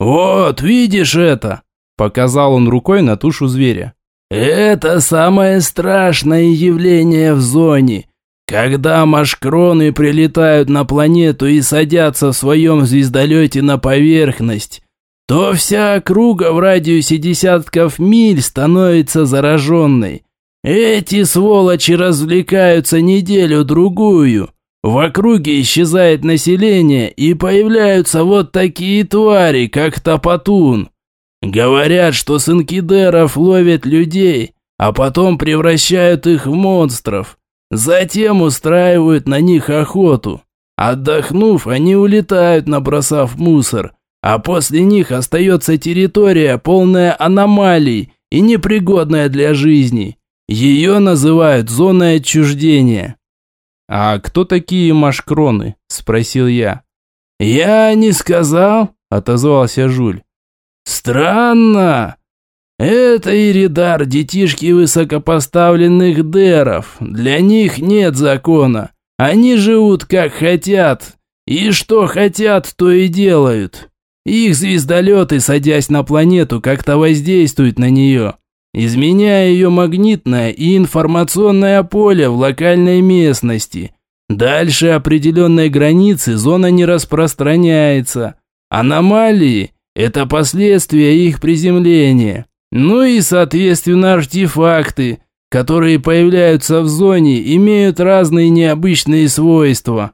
«Вот, видишь это?» – показал он рукой на тушу зверя. «Это самое страшное явление в зоне. Когда машкроны прилетают на планету и садятся в своем звездолете на поверхность, то вся округа в радиусе десятков миль становится зараженной. Эти сволочи развлекаются неделю-другую. В округе исчезает население, и появляются вот такие твари, как Топотун. Говорят, что с инкидеров ловят людей, а потом превращают их в монстров. Затем устраивают на них охоту. Отдохнув, они улетают, набросав мусор, а после них остается территория, полная аномалий и непригодная для жизни. Ее называют зоной отчуждения. «А кто такие машкроны?» – спросил я. «Я не сказал», – отозвался Жуль. «Странно. Это Иридар, детишки высокопоставленных деров. Для них нет закона. Они живут как хотят. И что хотят, то и делают. Их звездолеты, садясь на планету, как-то воздействуют на нее, изменяя ее магнитное и информационное поле в локальной местности. Дальше определенной границы зона не распространяется. Аномалии – это последствия их приземления. Ну и, соответственно, артефакты, которые появляются в зоне, имеют разные необычные свойства.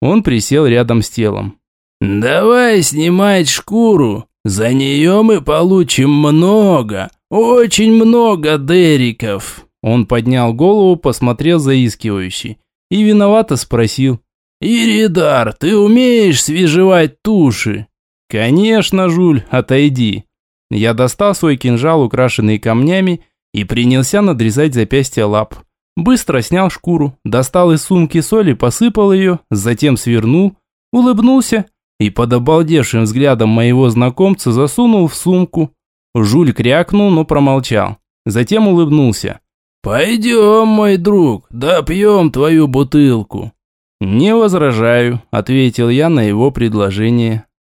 Он присел рядом с телом. «Давай снимать шкуру. За нее мы получим много, очень много дериков». Он поднял голову, посмотрел заискивающий и виновато спросил. «Иридар, ты умеешь свежевать туши?» «Конечно, Жуль, отойди». Я достал свой кинжал, украшенный камнями, и принялся надрезать запястья лап. Быстро снял шкуру, достал из сумки соль и посыпал ее, затем свернул, улыбнулся и под обалдевшим взглядом моего знакомца засунул в сумку. Жуль крякнул, но промолчал. Затем улыбнулся. «Пойдем, мой друг, допьем твою бутылку». «Не возражаю», – ответил я на его предложение.